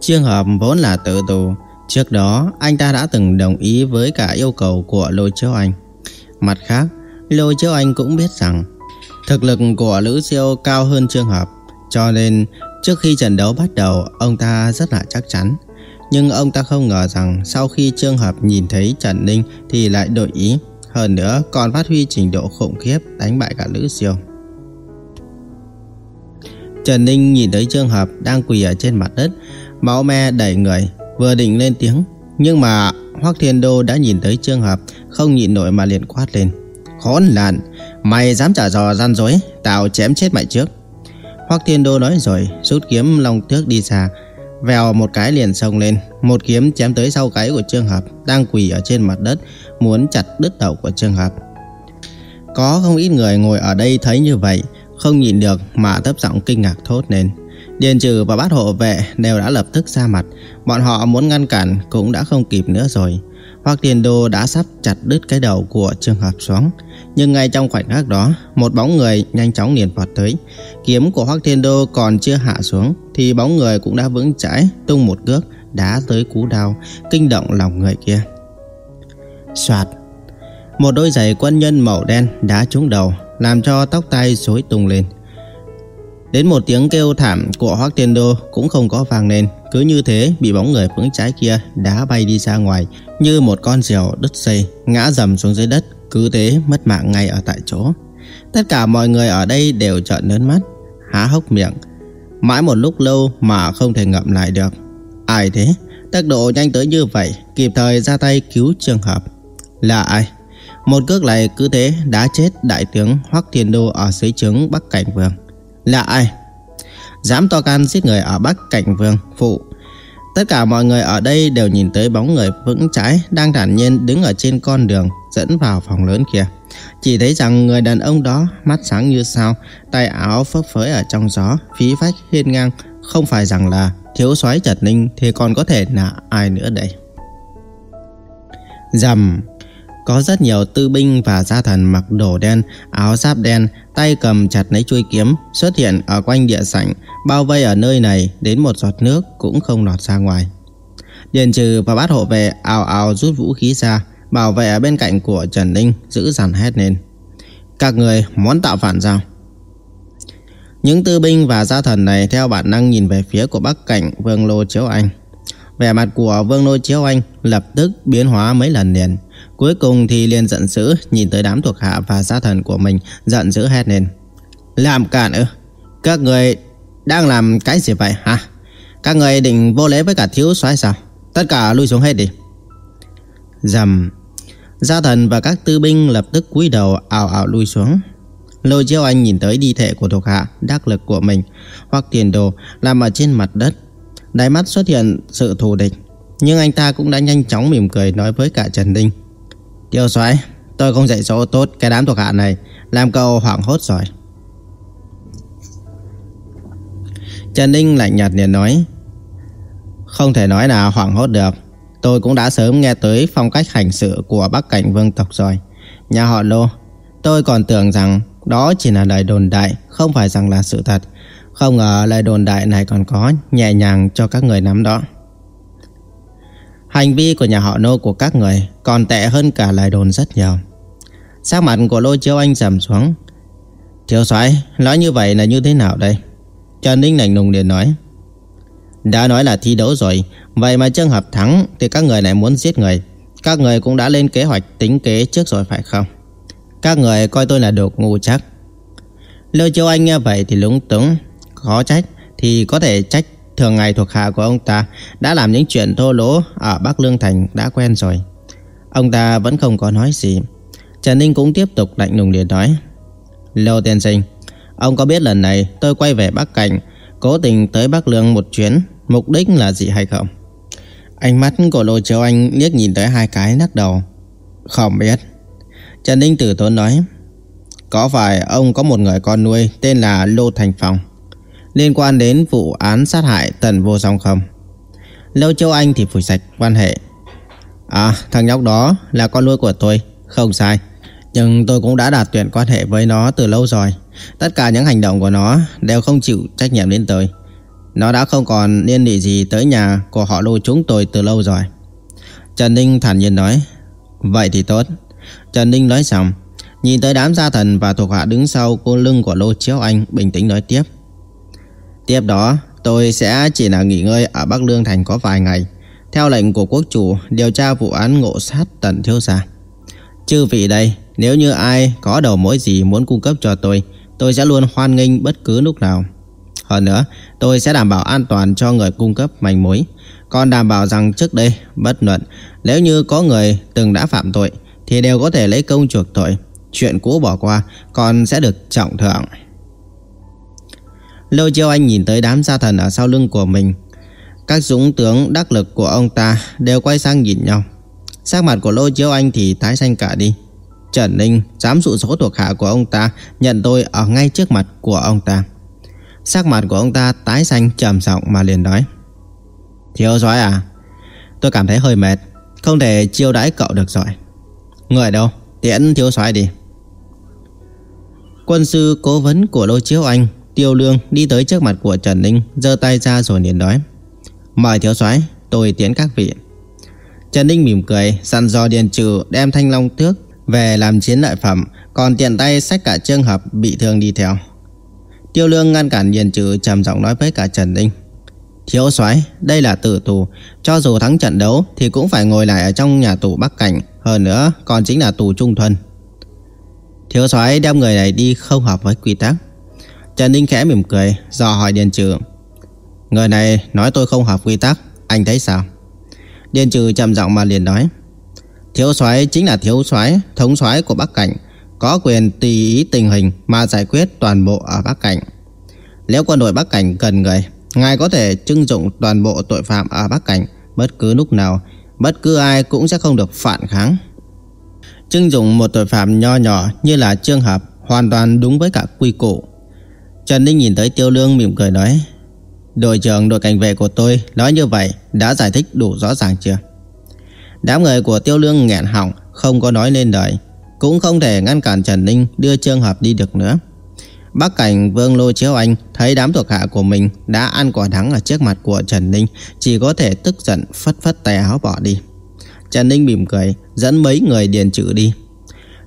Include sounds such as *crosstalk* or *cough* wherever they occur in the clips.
Trường hợp vốn là tự tù, trước đó anh ta đã từng đồng ý với cả yêu cầu của Lôi Chiếu Anh. Mặt khác, Lôi Chiếu Anh cũng biết rằng thực lực của Lữ Siêu cao hơn trường hợp, cho nên trước khi trận đấu bắt đầu, ông ta rất là chắc chắn. Nhưng ông ta không ngờ rằng sau khi trường hợp nhìn thấy Trần Ninh thì lại đổi ý. Hơn nữa còn phát huy trình độ khủng khiếp đánh bại cả Lữ Siêu. Trần Ninh nhìn thấy trường hợp đang quỳ ở trên mặt đất, máu me đầy người, vừa định lên tiếng. Nhưng mà Hoắc Thiên Đô đã nhìn thấy trường hợp, không nhịn nổi mà liền quát lên. Khốn nạn, mày dám trả trò gian dối, tao chém chết mày trước. Hoắc Thiên Đô nói rồi, rút kiếm long tước đi xa, vèo một cái liền xông lên, một kiếm chém tới sau gáy của Trương Hợp đang quỳ ở trên mặt đất, muốn chặt đứt đầu của Trương Hợp. Có không ít người ngồi ở đây thấy như vậy, không nhịn được mà thấp giọng kinh ngạc thốt lên. Điền trừ và bát hộ vệ đều đã lập tức ra mặt, bọn họ muốn ngăn cản cũng đã không kịp nữa rồi. Hoắc Tiền Đô đã sắp chặt đứt cái đầu của trường Hợp xuống, nhưng ngay trong khoảnh khắc đó, một bóng người nhanh chóng liền vọt tới. Kiếm của Hoắc Thiên Đô còn chưa hạ xuống thì bóng người cũng đã vững chãi tung một cước đá tới cú đao, kinh động lòng người kia. Xoạt một đôi giày quân nhân màu đen đá trúng đầu, làm cho tóc tai rối tung lên. Đến một tiếng kêu thảm của Hoắc Thiên Đô cũng không có vang lên, cứ như thế bị bóng người vững trái kia đá bay đi ra ngoài như một con diều đứt dây, ngã dầm xuống dưới đất, cứ thế mất mạng ngay ở tại chỗ. Tất cả mọi người ở đây đều trợn lớn mắt, há hốc miệng, mãi một lúc lâu mà không thể ngậm lại được. Ai thế? Tốc độ nhanh tới như vậy, kịp thời ra tay cứu trường hợp. Là ai? Một cước này cứ thế đã chết đại tướng Hoắc Thiên Đô ở dưới trướng Bắc Cảnh Vương. Là ai? Dám to can giết người ở Bắc Cảnh Vương, phụ. Tất cả mọi người ở đây đều nhìn tới bóng người vững trái đang thản nhiên đứng ở trên con đường dẫn vào phòng lớn kia. Chỉ thấy rằng người đàn ông đó mắt sáng như sao, tay áo phấp phới ở trong gió, phí phách hiên ngang, không phải rằng là thiếu soái Trật Ninh thì còn có thể là ai nữa đây. Dầm, có rất nhiều tư binh và gia thần mặc đồ đen, áo giáp đen, tay cầm chặt lấy chuôi kiếm xuất hiện ở quanh địa sảnh, bao vây ở nơi này đến một giọt nước cũng không lọt ra ngoài. Điền trừ và bát hộ vệ ào ào rút vũ khí ra, bảo vệ ở bên cạnh của Trần Ninh giữ dằn hét lên. Các người muốn tạo phản sao? Những tư binh và gia thần này theo bản năng nhìn về phía của Bắc Cảnh Vương Lô Chiếu Anh. Vẻ mặt của Vương Lô Chiếu Anh lập tức biến hóa mấy lần liền. Cuối cùng thì liền giận dữ nhìn tới đám thuộc hạ và gia thần của mình, giận dữ hét lên. Làm cản ư? Các người đang làm cái gì vậy hả? Các người định vô lễ với cả thiếu soái sao? Tất cả lui xuống hết đi. Dầm. Gia thần và các tư binh lập tức cúi đầu ảo ảo lui xuống. Lôi chiêu anh nhìn tới đi thể của thuộc hạ, đắc lực của mình hoặc tiền đồ, làm ở trên mặt đất. Đáy mắt xuất hiện sự thù địch. Nhưng anh ta cũng đã nhanh chóng mỉm cười nói với cả Trần Ninh. Tiêu soái tôi không dạy dỗ tốt cái đám thuộc hạ này, làm cậu hoảng hốt rồi. Trần Ninh lạnh nhạt liền nói. Không thể nói là hoảng hốt được. Tôi cũng đã sớm nghe tới phong cách hành sự của Bắc Cảnh Vương tộc rồi. Nhà họ Lô, tôi còn tưởng rằng đó chỉ là lời đồn đại, không phải rằng là sự thật. Không ngờ lời đồn đại này còn có nhẹ nhàng cho các người nắm đó. Hành vi của nhà họ nô của các người còn tệ hơn cả lời đồn rất nhiều. Sắc mặt của Lôi Chiếu Anh trầm xuống. Thiếu soái nói như vậy là như thế nào đây? Trần Ninh lạnh lùng liền nói. Đã nói là thi đấu rồi, vậy mà trường hợp thắng thì các người lại muốn giết người. Các người cũng đã lên kế hoạch tính kế trước rồi phải không? Các người coi tôi là đồ ngu chắc. Lôi Chiếu Anh nghe vậy thì lúng túng, khó trách thì có thể trách thường ngày thuộc hạ của ông ta đã làm những chuyện thô lỗ ở Bắc Lương Thành đã quen rồi. Ông ta vẫn không có nói gì. Trần Ninh cũng tiếp tục lạnh lùng điện nói. Lô tiên sinh, ông có biết lần này tôi quay về Bắc Cảnh, cố tình tới Bắc Lương một chuyến, mục đích là gì hay không? Ánh mắt của Lô Châu Anh liếc nhìn tới hai cái nắc đầu. Không biết. Trần Ninh tử tốn nói. Có phải ông có một người con nuôi tên là Lô Thành Phong? Liên quan đến vụ án sát hại Tần Vô Song không? Lâu Châu Anh thì phủi sạch quan hệ. À, thằng nhóc đó là con nuôi của tôi, không sai. Nhưng tôi cũng đã đạt tuyển quan hệ với nó từ lâu rồi. Tất cả những hành động của nó đều không chịu trách nhiệm đến tôi. Nó đã không còn liên lụy gì tới nhà của họ lô chúng tôi từ lâu rồi. Trần Ninh thản nhiên nói. Vậy thì tốt. Trần Ninh nói xong, nhìn tới đám gia thần và thuộc hạ đứng sau cô lưng của lô chiếu anh bình tĩnh nói tiếp. Tiếp đó, tôi sẽ chỉ là nghỉ ngơi ở Bắc Lương Thành có vài ngày. Theo lệnh của quốc chủ điều tra vụ án ngộ sát tần thiếu gia. Chư vị đây, nếu như ai có đầu mối gì muốn cung cấp cho tôi, tôi sẽ luôn hoan nghênh bất cứ lúc nào. Hơn nữa, tôi sẽ đảm bảo an toàn cho người cung cấp manh mối. Còn đảm bảo rằng trước đây, bất luận, nếu như có người từng đã phạm tội, thì đều có thể lấy công chuộc tội. Chuyện cũ bỏ qua, còn sẽ được trọng thưởng lôi chiêu anh nhìn tới đám gia thần ở sau lưng của mình. Các dũng tướng đắc lực của ông ta đều quay sang nhìn nhau. Sắc mặt của lôi Chiếu Anh thì tái xanh cả đi. Trần Ninh dám dụ số thuộc hạ của ông ta nhận tôi ở ngay trước mặt của ông ta. Sắc mặt của ông ta tái xanh trầm giọng mà liền nói. Thiếu soái à, tôi cảm thấy hơi mệt, không thể chiêu đãi cậu được rồi. Người đâu, tiễn thiếu soái đi. Quân sư cố vấn của lôi Chiếu Anh, Tiêu Lương đi tới trước mặt của Trần Ninh, giơ tay ra rồi liền nói. Mời thiếu soái, tôi tiễn các vị. Trần Ninh mỉm cười, săn dò Điền Trừ đem thanh long tước về làm chiến lợi phẩm, còn tiện tay xách cả trường hợp bị thương đi theo. Tiêu Lương ngăn cản Điền Trừ trầm giọng nói với cả Trần Ninh. Thiếu soái, đây là tử tù, cho dù thắng trận đấu thì cũng phải ngồi lại ở trong nhà tù Bắc Cảnh, hơn nữa còn chính là tù trung thân. Thiếu soái đem người này đi không hợp với quy tắc. Trần Ninh khẽ mỉm cười, dò hỏi Điền Trừ. Người này nói tôi không hợp quy tắc, anh thấy sao? Điền Trừ trầm giọng mà liền nói. Thiếu soái chính là thiếu soái, thống soái của Bắc Cảnh, có quyền tùy ý tình hình mà giải quyết toàn bộ ở Bắc Cảnh. Nếu quân đội Bắc Cảnh cần người, ngài có thể trưng dụng toàn bộ tội phạm ở Bắc Cảnh bất cứ lúc nào, bất cứ ai cũng sẽ không được phản kháng. Trưng dụng một tội phạm nho nhỏ như là trường hợp hoàn toàn đúng với cả quy củ. Trần Ninh nhìn tới Tiêu Lương mỉm cười nói Đội trưởng đội cảnh vệ của tôi nói như vậy đã giải thích đủ rõ ràng chưa? Đám người của Tiêu Lương nghẹn họng không có nói lên lời cũng không thể ngăn cản Trần Ninh đưa trường hợp đi được nữa. Bắc cảnh Vương Lô Chiếu Anh thấy đám thuộc hạ của mình đã ăn quả đắng ở trước mặt của Trần Ninh chỉ có thể tức giận phất phất tay áo bỏ đi. Trần Ninh mỉm cười dẫn mấy người điền trữ đi.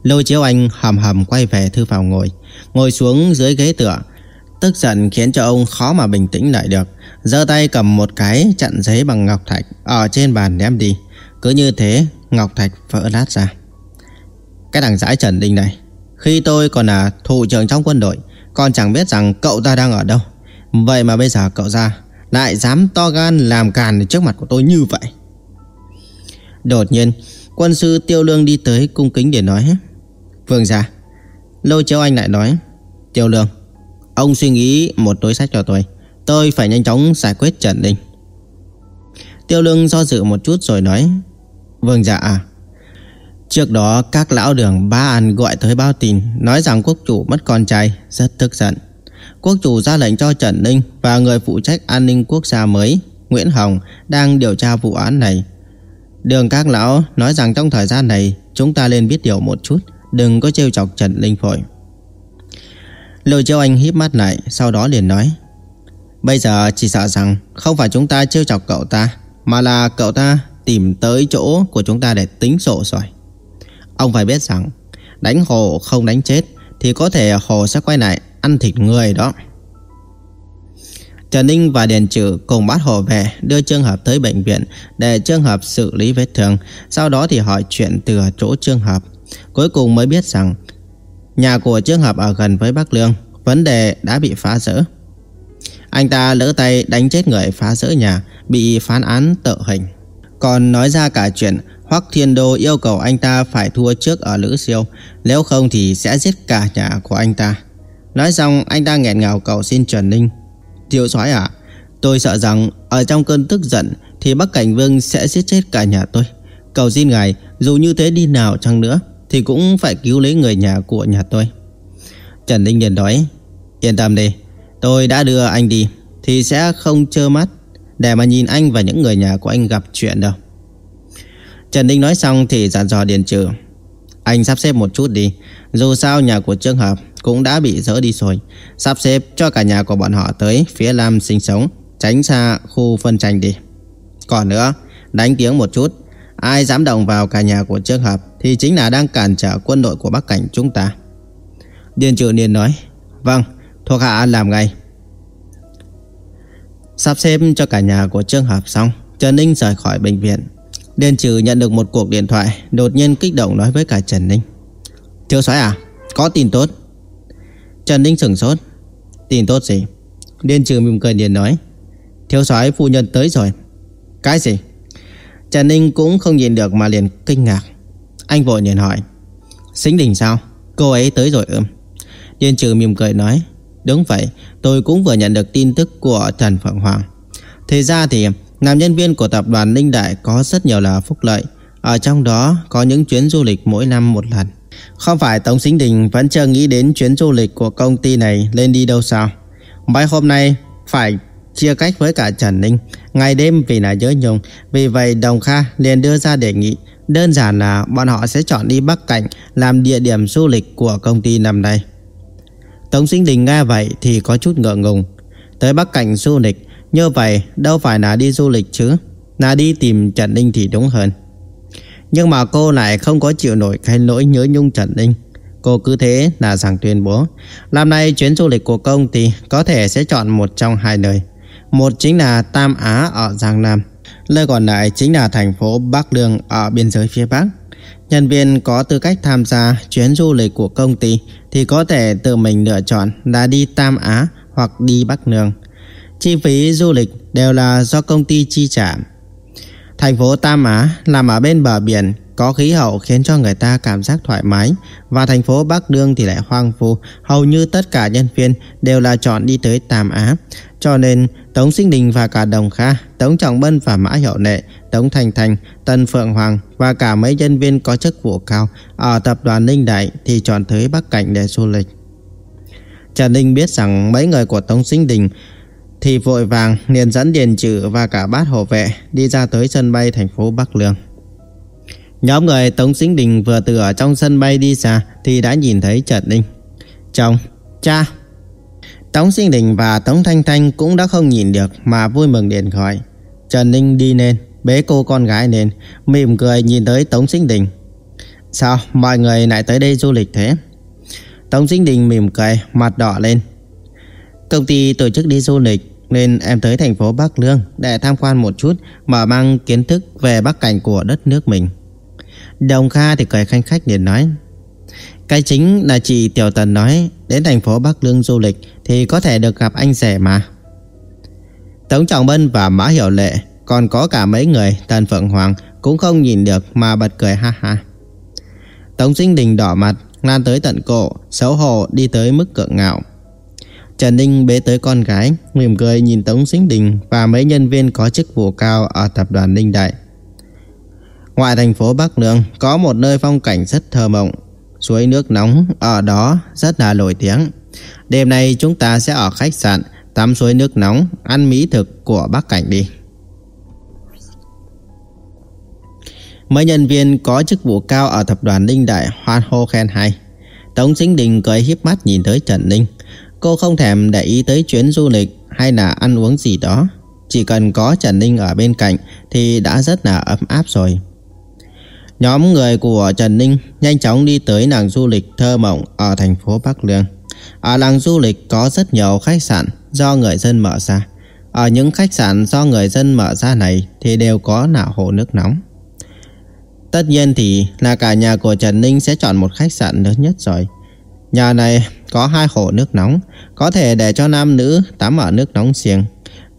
Lô Chiếu Anh hầm hầm quay về thư phòng ngồi, ngồi xuống dưới ghế tựa Tức giận khiến cho ông khó mà bình tĩnh lại được. Giơ tay cầm một cái, chặn giấy bằng ngọc thạch Ở trên bàn ném đi. Cứ như thế, ngọc thạch vỡ lát ra. Cái thằng giải Trần Đinh này, Khi tôi còn là thủ trưởng trong quân đội Còn chẳng biết rằng cậu ta đang ở đâu. Vậy mà bây giờ cậu ra, Lại dám to gan làm càn trước mặt của tôi như vậy. Đột nhiên, Quân sư Tiêu Lương đi tới cung kính để nói, Vương gia. Lô Châu Anh lại nói, Tiêu Lương Ông suy nghĩ một đối sách cho tôi. Tôi phải nhanh chóng giải quyết Trần Ninh Tiêu lương do dự một chút rồi nói Vâng dạ à Trước đó các lão đường ba An gọi tới báo tin, Nói rằng quốc chủ mất con trai, Rất tức giận. Quốc chủ ra lệnh cho Trần Ninh Và người phụ trách an ninh quốc gia mới, Nguyễn Hồng, đang điều tra vụ án này. Đường các lão nói rằng trong thời gian này, Chúng ta nên biết điều một chút, Đừng có trêu chọc Trần Ninh phổi Lôi Châu Anh híp mắt lại, Sau đó liền nói, Bây giờ chỉ sợ rằng không phải chúng ta trêu chọc cậu ta, Mà là cậu ta tìm tới chỗ của chúng ta để tính sổ rồi Ông phải biết rằng, Đánh hồ không đánh chết Thì có thể hồ sẽ quay lại ăn thịt người đó Trần Ninh và Điền Trừ cùng bắt hồ về, đưa Trương Hợp tới bệnh viện để Trương Hợp xử lý vết thương. Sau đó thì hỏi chuyện từ chỗ Trương Hợp. Cuối cùng mới biết rằng Nhà của Trương Hợp ở gần với Bắc Lương. Vấn đề đã bị phá rỡ. Anh ta lỡ tay đánh chết người phá rỡ nhà, Bị phán án tự hình. Còn nói ra cả chuyện Hoắc Thiên Đô yêu cầu anh ta phải thua trước ở Lữ Siêu, Nếu không thì sẽ giết cả nhà của anh ta. Nói xong, anh ta nghẹn ngào cầu xin Trần Ninh. Tiểu soái à Tôi sợ rằng ở trong cơn tức giận Thì Bắc Cảnh Vương sẽ giết chết cả nhà tôi. Cầu xin ngài, dù như thế đi nào chăng nữa thì cũng phải cứu lấy người nhà của nhà tôi. Trần Ninh liền nói Yên tâm đi Tôi đã đưa anh đi Thì sẽ không trơ mắt Để mà nhìn anh và những người nhà của anh gặp chuyện đâu. Trần Ninh nói xong thì dặn dò Điền Trừ Anh sắp xếp một chút đi Dù sao nhà của Trương Hợp cũng đã bị dỡ đi rồi. Sắp xếp cho cả nhà của bọn họ tới phía Lam sinh sống tránh xa khu phân tranh đi. Còn nữa, đánh tiếng một chút, ai dám động vào cả nhà của Trương Hợp thì chính là đang cản trở quân đội của Bắc Cảnh chúng ta. Điền Trự Niên nói, vâng, thuộc hạ làm ngay. Sắp xếp cho cả nhà của Trương Hợp xong, Trần Ninh rời khỏi bệnh viện. Điền Trừ nhận được một cuộc điện thoại, đột nhiên kích động nói với cả Trần Ninh. Thiếu soái à, có tin tốt. Trần Ninh sửng sốt. Tin tốt gì? Điền Trừ mỉm cười điền nói. Thiếu soái phu nhân tới rồi. Cái gì? Trần Ninh cũng không nhìn được mà liền kinh ngạc. Anh vội liền hỏi. Xính đình sao? Cô ấy tới rồi ưm. Điền Trừ mỉm cười nói. Đúng vậy, tôi cũng vừa nhận được tin tức của Trần Phượng Hoàng. Thế ra thì làm nhân viên của tập đoàn Ninh Đại có rất nhiều là phúc lợi. Ở trong đó có những chuyến du lịch mỗi năm một lần. Không phải Tống Sinh Đình vẫn chưa nghĩ đến chuyến du lịch của công ty này lên đi đâu sao? Mấy hôm nay phải chia cách với cả Trần Ninh, ngày đêm vì là nhớ nhung. Vì vậy Đồng Kha liền đưa ra đề nghị, đơn giản là bọn họ sẽ chọn đi Bắc Cảnh làm địa điểm du lịch của công ty năm nay. Tống Sinh Đình nghe vậy thì có chút ngượng ngùng. Tới Bắc Cảnh du lịch, như vậy đâu phải là đi du lịch chứ, là đi tìm Trần Ninh thì đúng hơn. Nhưng mà cô lại không có chịu nổi cái nỗi nhớ nhung Trần Ninh. Cô cứ thế là rằng tuyên bố Năm nay chuyến du lịch của công ty Có thể sẽ chọn một trong hai nơi một chính là Tam Á ở Giang Nam, Nơi còn lại chính là thành phố Bắc Lương Ở biên giới phía Bắc. Nhân viên có tư cách tham gia chuyến du lịch của công ty Thì có thể tự mình lựa chọn là đi Tam Á hoặc đi Bắc Lương Chi phí du lịch đều là do công ty chi trả. Thành phố Tam Á nằm ở bên bờ biển có khí hậu khiến cho người ta cảm giác thoải mái và thành phố Bắc Đương thì lại hoang vu, hầu như tất cả nhân viên đều là chọn đi tới Tam Á. Cho nên Tống Sinh Đình và cả Đồng Kha, Tống Trọng Bân và Mã Hiệu Nệ, Tống Thành Thành, Tân Phượng Hoàng và cả mấy nhân viên có chức vụ cao ở tập đoàn Ninh Đại thì chọn tới Bắc Cảnh để du lịch. Trần Ninh biết rằng mấy người của Tống Sinh Đình thì vội vàng liền dẫn Điền Trừ và cả bát hộ vệ đi ra tới sân bay thành phố Bắc Lương. Nhóm người Tống Sinh Đình vừa từ ở trong sân bay đi xa thì đã nhìn thấy Trần Ninh. Chồng, cha. Tống Sinh Đình và Tống Thanh Thanh cũng đã không nhìn được mà vui mừng điện gọi. Trần Ninh đi lên, bế cô con gái lên, mỉm cười nhìn tới Tống Sinh Đình. Sao mọi người lại tới đây du lịch thế? Tống Sinh Đình mỉm cười, mặt đỏ lên. Công ty tổ chức đi du lịch nên em tới thành phố Bắc Lương để tham quan một chút, mở mang kiến thức về bắc cảnh của đất nước mình. Đồng Kha thì cười khanh khách liền nói, Cái chính là chị Tiểu Tần nói, Đến thành phố Bắc Lương du lịch Thì có thể được gặp anh rể mà. Tống Trọng Bân và Mã Hiểu Lệ Còn có cả mấy người Tần Phượng Hoàng Cũng không nhìn được mà bật cười ha ha. Tống Sinh Đình đỏ mặt, Lan tới tận cổ, Xấu hổ đi tới mức cượng ngạo. Trần Ninh bế tới con gái, Mỉm cười nhìn Tống Sinh Đình Và mấy nhân viên có chức vụ cao Ở tập đoàn Ninh Đại. Ngoài thành phố Bắc Lương có một nơi phong cảnh rất thơ mộng, suối nước nóng ở đó rất là nổi tiếng. Đêm nay chúng ta sẽ ở khách sạn tắm suối nước nóng, ăn mỹ thực của Bắc Cảnh đi. Mấy nhân viên có chức vụ cao ở tập đoàn Ninh Đại hoan hô khen hay. Tống Chính Đình cười hiếp mắt nhìn tới Trần Ninh. Cô không thèm để ý tới chuyến du lịch hay là ăn uống gì đó. Chỉ cần có Trần Ninh ở bên cạnh thì đã rất là ấm áp rồi. Nhóm người của Trần Ninh nhanh chóng đi tới làng du lịch thơ mộng ở thành phố Bắc Lương. Ở làng du lịch có rất nhiều khách sạn do người dân mở ra. Ở những khách sạn do người dân mở ra này thì đều có nạo hồ nước nóng. Tất nhiên thì là cả nhà của Trần Ninh sẽ chọn một khách sạn lớn nhất rồi. Nhà này có hai hồ nước nóng, có thể để cho nam nữ tắm ở nước nóng riêng.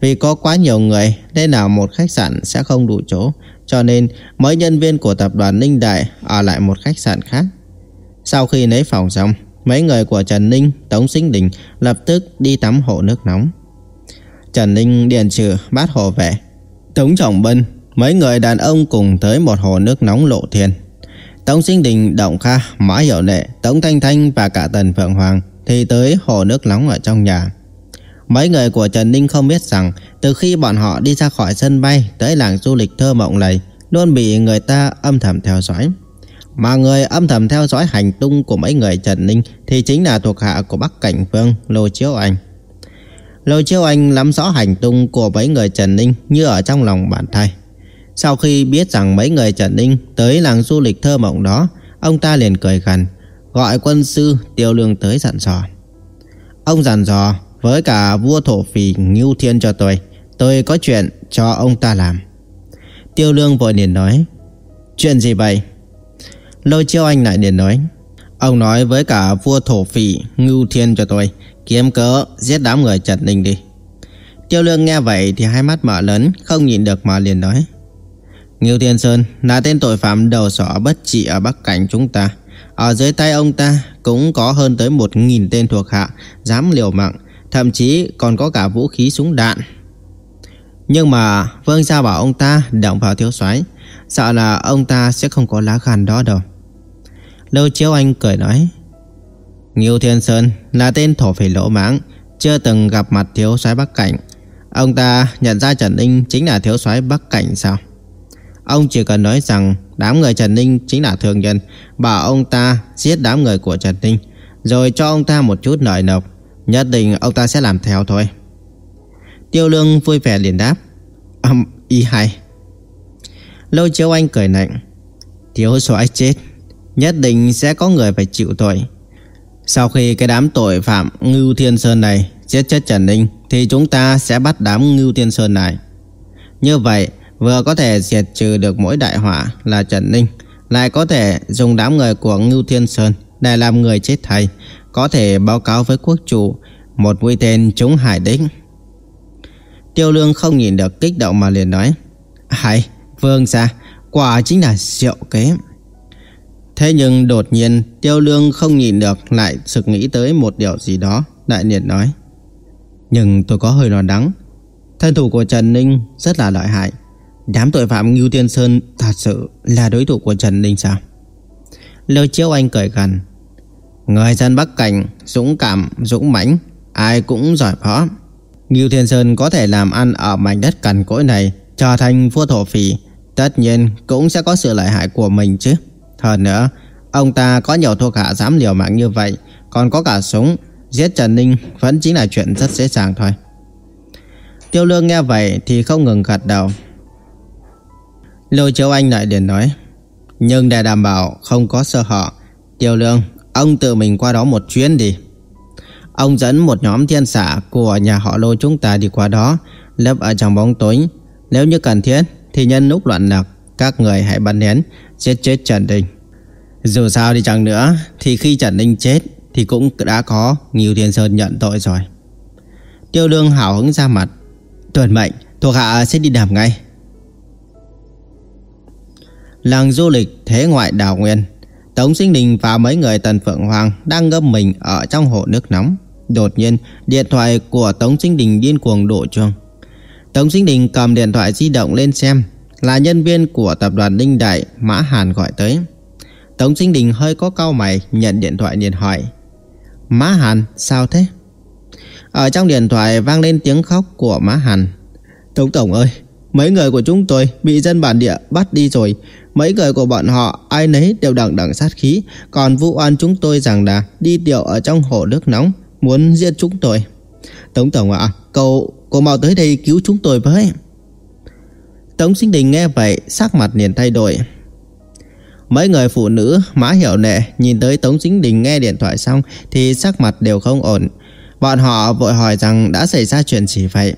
Vì có quá nhiều người nên là một khách sạn sẽ không đủ chỗ cho nên mấy nhân viên của tập đoàn Ninh Đại ở lại một khách sạn khác. Sau khi lấy phòng xong, mấy người của Trần Ninh, Tống Sinh Đình lập tức đi tắm hồ nước nóng. Trần Ninh điền trừ bát hồ về. Tống Trọng Bân, mấy người đàn ông cùng tới một hồ nước nóng lộ thiên. Tống Sinh Đình, Động Kha, Mã Hiểu Nệ, Tống Thanh Thanh và cả Tần Phượng Hoàng thì tới hồ nước nóng ở trong nhà. Mấy người của Trần Ninh không biết rằng từ khi bọn họ đi ra khỏi sân bay tới làng du lịch thơ mộng này luôn bị người ta âm thầm theo dõi. Mà người âm thầm theo dõi hành tung của mấy người Trần Ninh thì chính là thuộc hạ của Bắc Cảnh Vương Lô Chiếu Anh. lô chiếu Anh nắm rõ hành tung của mấy người Trần Ninh như ở trong lòng bàn tay. Sau khi biết rằng mấy người Trần Ninh tới làng du lịch thơ mộng đó, ông ta liền cười gằn, gọi quân sư Tiêu Lương tới dặn dò. Ông dặn dò với cả vua thổ phỉ Ngưu Thiên cho tôi, tôi có chuyện cho ông ta làm. Tiêu Lương vội liền nói, chuyện gì vậy? Lôi Chiêu Anh lại liền nói, ông nói với cả vua thổ phỉ Ngưu Thiên cho tôi, kiếm cớ giết đám người Trần Ninh đi. Tiêu Lương nghe vậy thì hai mắt mở lớn, không nhìn được mà liền nói. Ngưu Thiên Sơn là tên tội phạm đầu sỏ bất trị ở Bắc Cảnh chúng ta. Ở dưới tay ông ta cũng có hơn tới một nghìn tên thuộc hạ dám liều mạng, thậm chí còn có cả vũ khí súng đạn. Nhưng mà Vương Gia bảo ông ta động vào thiếu soái sợ là ông ta sẽ không có lá gan đó đâu. Lâu Chiếu Anh cười nói, Ngưu Thiên Sơn là tên thổ phỉ lỗ mãng, chưa từng gặp mặt thiếu soái Bắc Cảnh. Ông ta nhận ra Trần Ninh chính là thiếu soái Bắc Cảnh sao? Ông chỉ cần nói rằng đám người Trần Ninh chính là thường nhân, bảo ông ta giết đám người của Trần Ninh, rồi cho ông ta một chút nợ nộp, nhất định ông ta sẽ làm theo thôi. Tiêu Lương vui vẻ liền đáp, âm y hay. lâu Chiếu Anh cười lạnh, thiếu soái chết, nhất định sẽ có người phải chịu tội. Sau khi cái đám tội phạm Ngưu Thiên Sơn này giết chết Trần Ninh thì chúng ta sẽ bắt đám Ngưu Thiên Sơn này. Như vậy, vừa có thể diệt trừ được mỗi đại họa là Trần Ninh, lại có thể dùng đám người của Ngưu Thiên Sơn để làm người chết thay, có thể báo cáo với quốc chủ một mũi tên trúng hải đích. Tiêu Lương không nhìn được kích động mà liền nói, hải vương gia, quả chính là diệu kế. Thế nhưng đột nhiên Tiêu Lương không nhìn được lại sực nghĩ tới một điều gì đó, đại nhiệt nói. Nhưng tôi có hơi lo đắng. Thân thủ của Trần Ninh rất là lợi hại. Đám tội phạm Ngưu Tiên Sơn thật sự là đối thủ của Trần Ninh sao? Lôi chiếu anh cười gần. Người dân Bắc Cảnh, dũng cảm, dũng mãnh, ai cũng giỏi võ. Ngưu Thiên Sơn có thể làm ăn ở mảnh đất cằn cỗi này, trở thành vua thổ phỉ, tất nhiên cũng sẽ có sự lợi hại của mình chứ. Hơn nữa, ông ta có nhiều thuộc hạ dám liều mạng như vậy, còn có cả súng, giết Trần Ninh vẫn chính là chuyện rất dễ dàng thôi. Tiêu Lương nghe vậy thì không ngừng gật đầu. Lôi Chiếu Anh lại liền nói, nhưng để đảm bảo không có sơ hở, Tiêu Lương, ông tự mình qua đó một chuyến đi. Ông dẫn một nhóm thiên xạ của nhà họ lôi chúng ta đi qua đó, lấp ở trong bóng tối. Nếu như cần thiết, thì nhân lúc loạn lạc, các người hãy bắn nén, giết chết Trần đình. Dù sao đi chăng nữa, thì khi Trần đình chết, thì cũng đã có Nghiêu Thiên Sơn nhận tội rồi. Tiêu đương hào hứng ra mặt. Tuần mệnh, thuộc hạ sẽ đi đàm ngay. Làng du lịch thế ngoại đảo nguyên Tống Sinh Đình và mấy người Tần Phượng Hoàng đang ngâm mình ở trong hồ nước nóng. Đột nhiên, điện thoại của Tống Sinh Đình điên cuồng đổ chuông. Tống Sinh Đình cầm điện thoại di động lên xem, là nhân viên của tập đoàn Ninh Đại Mã Hàn gọi tới. Tống Sinh Đình hơi có cau mày nhận điện thoại liền hỏi. Mã Hàn, sao thế? Ở trong điện thoại vang lên tiếng khóc của Mã Hàn. Tống Tổng ơi, mấy người của chúng tôi bị dân bản địa bắt đi rồi. Mấy người của bọn họ ai nấy đều đằng đằng sát khí. Còn vụ oan chúng tôi rằng là Đi tiểu ở trong hồ nước nóng Muốn giết chúng tôi. Tống Tổng ạ Cậu, cậu mau tới đây cứu chúng tôi với. Tống Sinh Đình nghe vậy Sắc mặt liền thay đổi. Mấy người phụ nữ má hiểu nệ Nhìn tới Tống Sinh Đình nghe điện thoại xong Thì sắc mặt đều không ổn. Bọn họ vội hỏi rằng đã xảy ra chuyện gì vậy?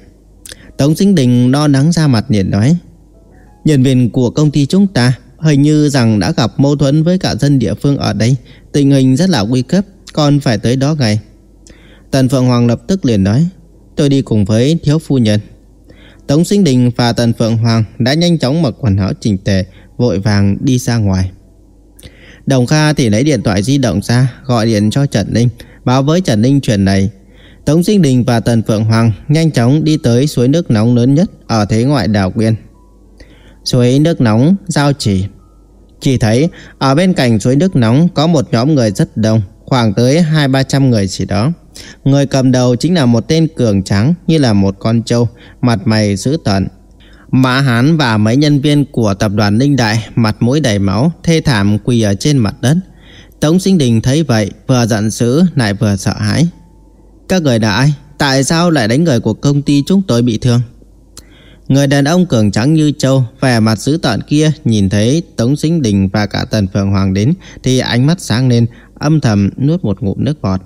Tống Sinh Đình no nắng ra mặt liền nói Nhân viên của công ty chúng ta hình như rằng đã gặp mâu thuẫn với cả dân địa phương ở đây. Tình hình rất là nguy cấp, còn phải tới đó ngay. Tần Phượng Hoàng lập tức liền nói, tôi đi cùng với thiếu phu nhân. Tống Sinh Đình và Tần Phượng Hoàng đã nhanh chóng mặc quần áo chỉnh tề, vội vàng đi ra ngoài. Đồng Kha thì lấy điện thoại di động ra, gọi điện cho Trần Ninh, báo với Trần Ninh chuyện này. Tống Sinh Đình và Tần Phượng Hoàng nhanh chóng đi tới suối nước nóng lớn nhất ở thế ngoại đảo Quyên suối nước nóng giao chỉ. Chỉ thấy ở bên cạnh suối nước nóng có một nhóm người rất đông, khoảng tới hai ba trăm người chỉ đó. Người cầm đầu chính là một tên cường trắng như là một con trâu, mặt mày dữ tợn. Mã Hán và mấy nhân viên của tập đoàn Ninh Đại mặt mũi đầy máu, thê thảm quỳ ở trên mặt đất. Tống Sinh Đình thấy vậy, vừa giận dữ lại vừa sợ hãi. Các người đã ai? Tại sao lại đánh người của công ty chúng tôi bị thương Người đàn ông cường trắng như trâu Vẻ mặt dữ tợn kia Nhìn thấy Tống Sinh Đình và cả Tần Phượng Hoàng đến Thì ánh mắt sáng lên, Âm thầm nuốt một ngụm nước bọt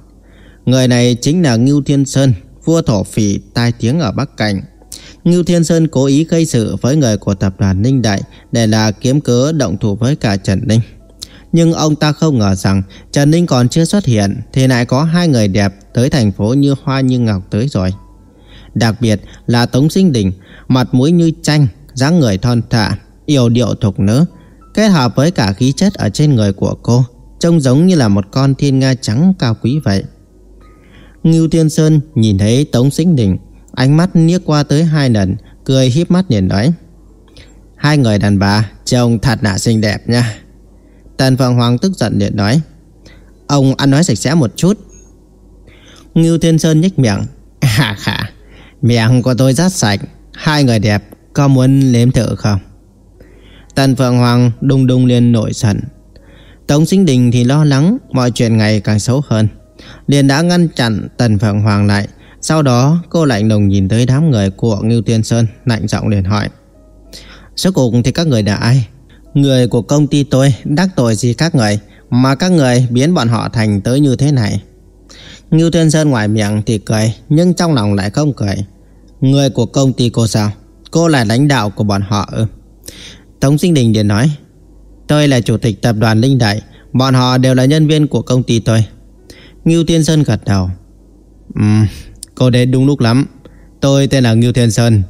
Người này chính là Ngưu Thiên Sơn, Vua thổ phỉ tai tiếng ở Bắc Cảnh Ngưu Thiên Sơn cố ý gây sự với người của tập đoàn Ninh Đại để là kiếm cớ động thủ với cả Trần Ninh. Nhưng ông ta không ngờ rằng Trần Ninh còn chưa xuất hiện thì lại có hai người đẹp tới thành phố như hoa như ngọc tới rồi. Đặc biệt là Tống Sinh Đình, mặt mũi như tranh, dáng người thon thả, yêu điệu thục nữ, kết hợp với cả khí chất ở trên người của cô, trông giống như là một con thiên nga trắng cao quý vậy. Ngưu Thiên Sơn nhìn thấy Tống Sinh Đình, ánh mắt liếc qua tới hai lần, cười híp mắt nhìn nói: "Hai người đàn bà trông thật là xinh đẹp nha." Tần Phượng Hoàng tức giận điện nói Ông ăn nói sạch sẽ một chút Ngưu Thiên Sơn nhếch miệng Hà hà Miệng của tôi rất sạch. Hai người đẹp Có muốn nếm thử không? Tần Phượng Hoàng đung đung lên nổi giận. Tống Sinh Đình thì lo lắng, Mọi chuyện ngày càng xấu hơn. Liền đã ngăn chặn Tần Phượng Hoàng lại. Sau đó, cô lạnh lùng nhìn tới đám người của Ngưu Tiên Sơn, Lạnh giọng liền hỏi. Số cuộc thì các người là ai? Người của công ty tôi đắc tội gì các người, Mà các người biến bọn họ thành tới như thế này? Ngưu Tiên Sơn ngoài miệng thì cười, Nhưng trong lòng lại không cười. Người của công ty cô sao? Cô là lãnh đạo của bọn họ ư? Tống Sinh Đình liền nói. Tôi là chủ tịch tập đoàn Linh Đại. Bọn họ đều là nhân viên của công ty tôi. Ngưu Thiên Sơn gật đầu. Ừm, cô đến đúng lúc lắm. Tôi tên là Ngưu Thiên Sơn.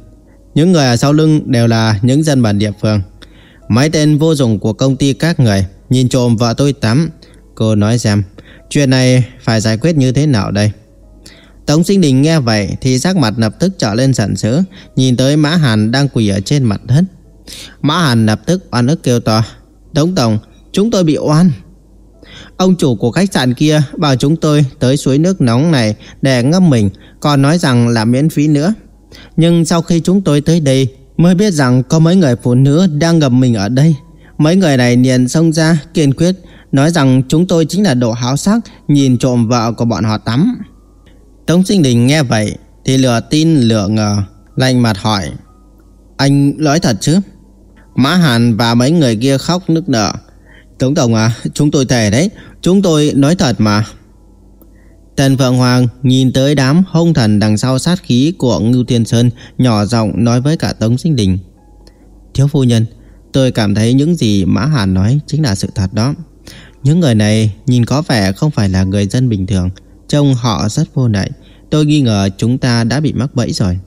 Những người ở sau lưng đều là những dân bản địa phương. Mấy tên vô dụng của công ty các người Nhìn trộm vợ tôi tắm. Cô nói xem Chuyện này phải giải quyết như thế nào đây? Tống Sinh Đình nghe vậy Thì sắc mặt lập tức trở lên giận dữ Nhìn tới Mã Hàn đang quỳ ở trên mặt đất. Mã Hàn lập tức oan ức kêu to Tống Tổng Chúng tôi bị oan. Ông chủ của khách sạn kia bảo chúng tôi tới suối nước nóng này để ngâm mình, còn nói rằng là miễn phí nữa. Nhưng sau khi chúng tôi tới đây Mới biết rằng có mấy người phụ nữ đang ngâm mình ở đây. Mấy người này liền xông ra kiên quyết Nói rằng chúng tôi chính là đồ háo sắc Nhìn trộm vợ của bọn họ tắm. Tống sinh đình nghe vậy Thì lừa tin lừa ngờ Lạnh mặt hỏi Anh nói thật chứ Mã Hàn và mấy người kia khóc nức nở Tống Tổng à Chúng tôi thề đấy Chúng tôi nói thật mà Tần Phượng Hoàng nhìn tới đám hung thần đằng sau sát khí của Ngưu Thiên Sơn nhỏ giọng nói với cả Tống Sinh Đình. Thiếu phu nhân, tôi cảm thấy những gì Mã Hàn nói chính là sự thật đó. Những người này nhìn có vẻ không phải là người dân bình thường, trông họ rất vô nại. Tôi nghi ngờ chúng ta đã bị mắc bẫy rồi.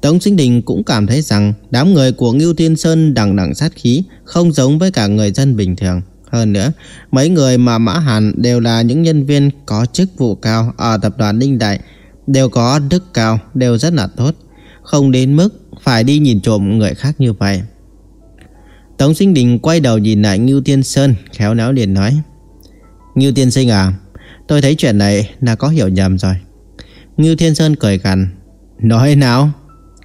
Tống Sinh Đình cũng cảm thấy rằng đám người của Ngưu Thiên Sơn đằng đằng sát khí không giống với cả người dân bình thường. Hơn nữa, mấy người mà Mã Hàn đều là những nhân viên có chức vụ cao ở tập đoàn Ninh Đại, đều có đức cao, đều rất là tốt, không đến mức phải đi nhìn trộm người khác như vậy. Tống Sinh Đình quay đầu nhìn lại Ngưu Thiên Sơn, khéo léo liền nói. Ngưu Tiên Sinh à, tôi thấy chuyện này là có hiểu nhầm rồi. Ngưu Thiên Sơn cười gằn. Nói nào?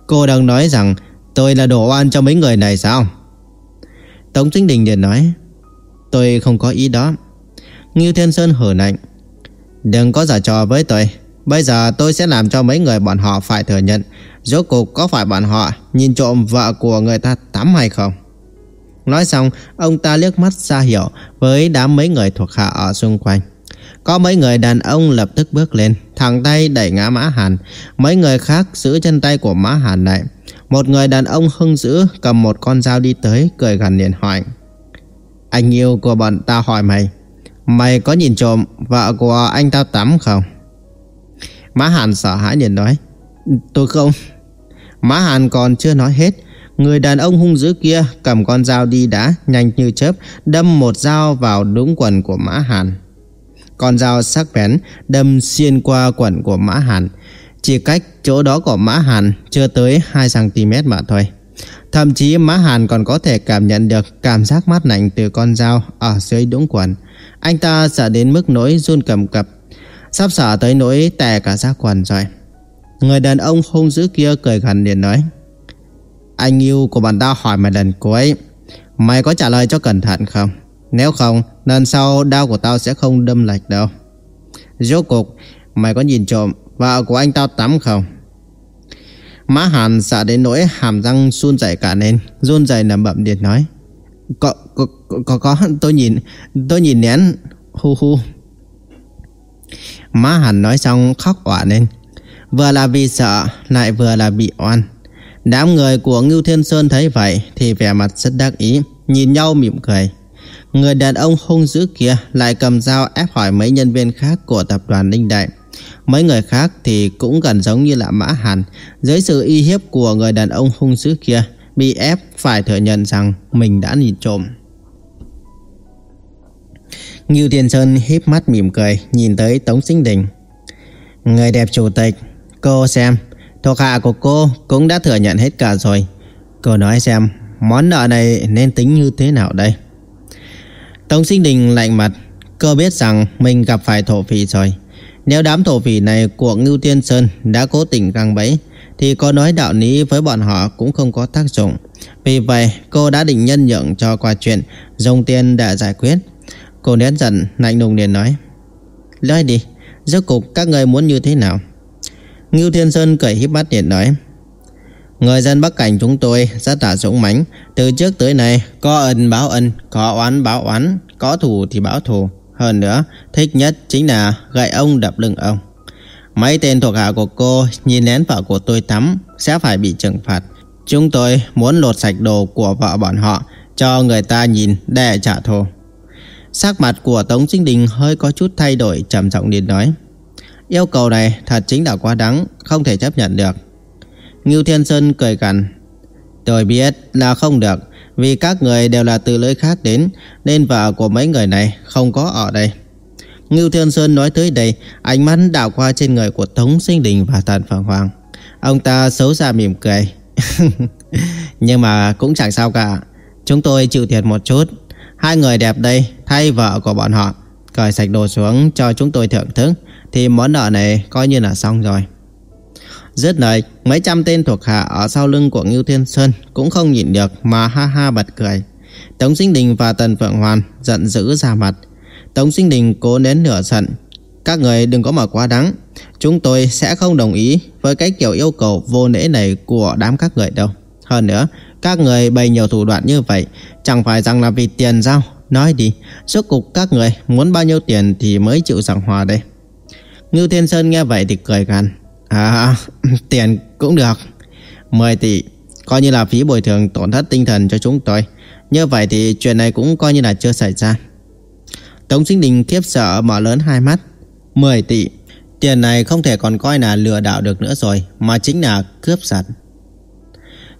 Cô đang nói rằng tôi là đổ oan cho mấy người này sao? Tống Sinh Đình liền nói. Tôi không có ý đó Ngưu Thiên Sơn hở lạnh Đừng có giả trò với tôi Bây giờ tôi sẽ làm cho mấy người bọn họ phải thừa nhận Rốt cuộc có phải bọn họ Nhìn trộm vợ của người ta tắm hay không Nói xong, Ông ta liếc mắt ra hiểu Với đám mấy người thuộc hạ ở xung quanh có mấy người đàn ông lập tức bước lên, Thẳng tay đẩy ngã Mã Hàn. Mấy người khác giữ chân tay của Mã Hàn lại. Một người đàn ông hưng dữ Cầm một con dao đi tới, Cười gần liền hỏi, anh yêu của bọn ta hỏi mày Mày có nhìn trộm vợ của anh tao tắm không? mã Hàn sợ hãi liền nói, Tôi không. Mã Hàn còn chưa nói hết, Người đàn ông hung dữ kia cầm con dao đi đã Nhanh như chớp, Đâm một dao vào đúng quần của Mã Hàn. Con dao sắc bén Đâm xuyên qua quần của Mã Hàn Chỉ cách chỗ đó của Mã Hàn Chưa tới 2cm mà thôi Thậm chí Mã Hàn còn có thể cảm nhận được cảm giác mát lạnh từ con dao ở dưới đũng quần. Anh ta sợ đến mức nỗi run cầm cập, sắp sợ tới nỗi tè cả giác quần rồi. Người đàn ông hung dữ kia cười gần liền nói Anh yêu của bạn ta hỏi mày lần cuối Mày có trả lời cho cẩn thận không? Nếu không, lần sau đau của tao sẽ không đâm lệch đâu Rốt cục, mày có nhìn trộm vợ của anh tao tắm không? Mã Hàn sợ đến nỗi hàm răng run rẩy cả nên run rẩy nằm bậm điệt nói. Có, có, có, có, tôi nhìn, tôi nhìn nén, hu hu. Mã Hàn nói xong khóc òa lên. Vừa là vì sợ, lại vừa là bị oan. Đám người của Ngưu Thiên Sơn thấy vậy thì vẻ mặt rất đắc ý, nhìn nhau mỉm cười. Người đàn ông hung dữ kia lại cầm dao ép hỏi mấy nhân viên khác của tập đoàn Ninh Đại. Mấy người khác thì cũng gần giống như là Mã Hàn, dưới sự y hiếp của người đàn ông hung dữ kia, bị ép phải thừa nhận rằng mình đã nhìn trộm. Ngưu Thiên Sơn híp mắt mỉm cười nhìn tới Tống Sinh Đình. Người đẹp chủ tịch, cô xem, thuộc hạ của cô cũng đã thừa nhận hết cả rồi. Cô nói xem, món nợ này nên tính như thế nào đây? Tống Sinh Đình lạnh mặt, cô biết rằng mình gặp phải thổ phỉ rồi. Nếu đám thổ phỉ này của Ngưu Tiên Sơn đã cố tình găng bẫy, thì có nói đạo lý với bọn họ cũng không có tác dụng. Vì vậy, cô đã định nhân nhượng cho qua chuyện, dùng tiền để giải quyết. Cô nén giận, lạnh lùng liền nói. Nói đi, rốt cục các người muốn như thế nào? Ngưu Thiên Sơn cười híp mắt liền nói. Người dân Bắc Cảnh chúng tôi rất là dũng mãnh, từ trước tới nay có ân báo ân, có oán báo oán, có thù thì báo thù. Hơn nữa, thích nhất chính là gậy ông đập lưng ông. Mấy tên thuộc hạ của cô nhìn lén vợ của tôi tắm sẽ phải bị trừng phạt. Chúng tôi muốn lột sạch đồ của vợ bọn họ cho người ta nhìn để trả thù. Sắc mặt của Tống Sinh Đình hơi có chút thay đổi trầm trọng liền nói. Yêu cầu này thật chính là quá đáng, không thể chấp nhận được. Ngưu Thiên Sơn cười gằn. Tôi biết là không được, vì các người đều là từ lưỡi khác đến, nên vợ của mấy người này không có ở đây. Ngưu Thiên Sơn nói tới đây, ánh mắt đảo qua trên người của Tống Sinh Đình và Tần Phượng Hoàng. Ông ta xấu xa mỉm cười. *laughs* Nhưng mà cũng chẳng sao cả. Chúng tôi chịu thiệt một chút. Hai người đẹp đây, thay vợ của bọn họ. Cởi sạch đồ xuống cho chúng tôi thưởng thức, thì món nợ này coi như là xong rồi. Dứt lời, mấy trăm tên thuộc hạ ở sau lưng của Ngưu Thiên Sơn cũng không nhịn được mà ha ha bật cười. Tống Sinh Đình và Tần Phượng Hoàn giận dữ ra mặt. Tống Sinh Đình cố nén nửa giận. Các người đừng có mà quá đáng. Chúng tôi sẽ không đồng ý với cái kiểu yêu cầu vô lễ này của đám các người đâu. Hơn nữa, các người bày nhiều thủ đoạn như vậy chẳng phải rằng là vì tiền sao? Nói đi, suốt cục các người muốn bao nhiêu tiền thì mới chịu giảng hòa đây. Ngưu Thiên Sơn nghe vậy thì cười gằn. À, *clears throat* tiền cũng được. 10 tỷ, coi như là phí bồi thường tổn thất tinh thần cho chúng tôi. Như vậy thì chuyện này cũng coi như là chưa xảy ra. Tống Sinh Đình khiếp sợ mở lớn hai mắt. 10 tỷ, tiền này không thể còn coi là lừa đảo được nữa rồi, mà chính là cướp giật.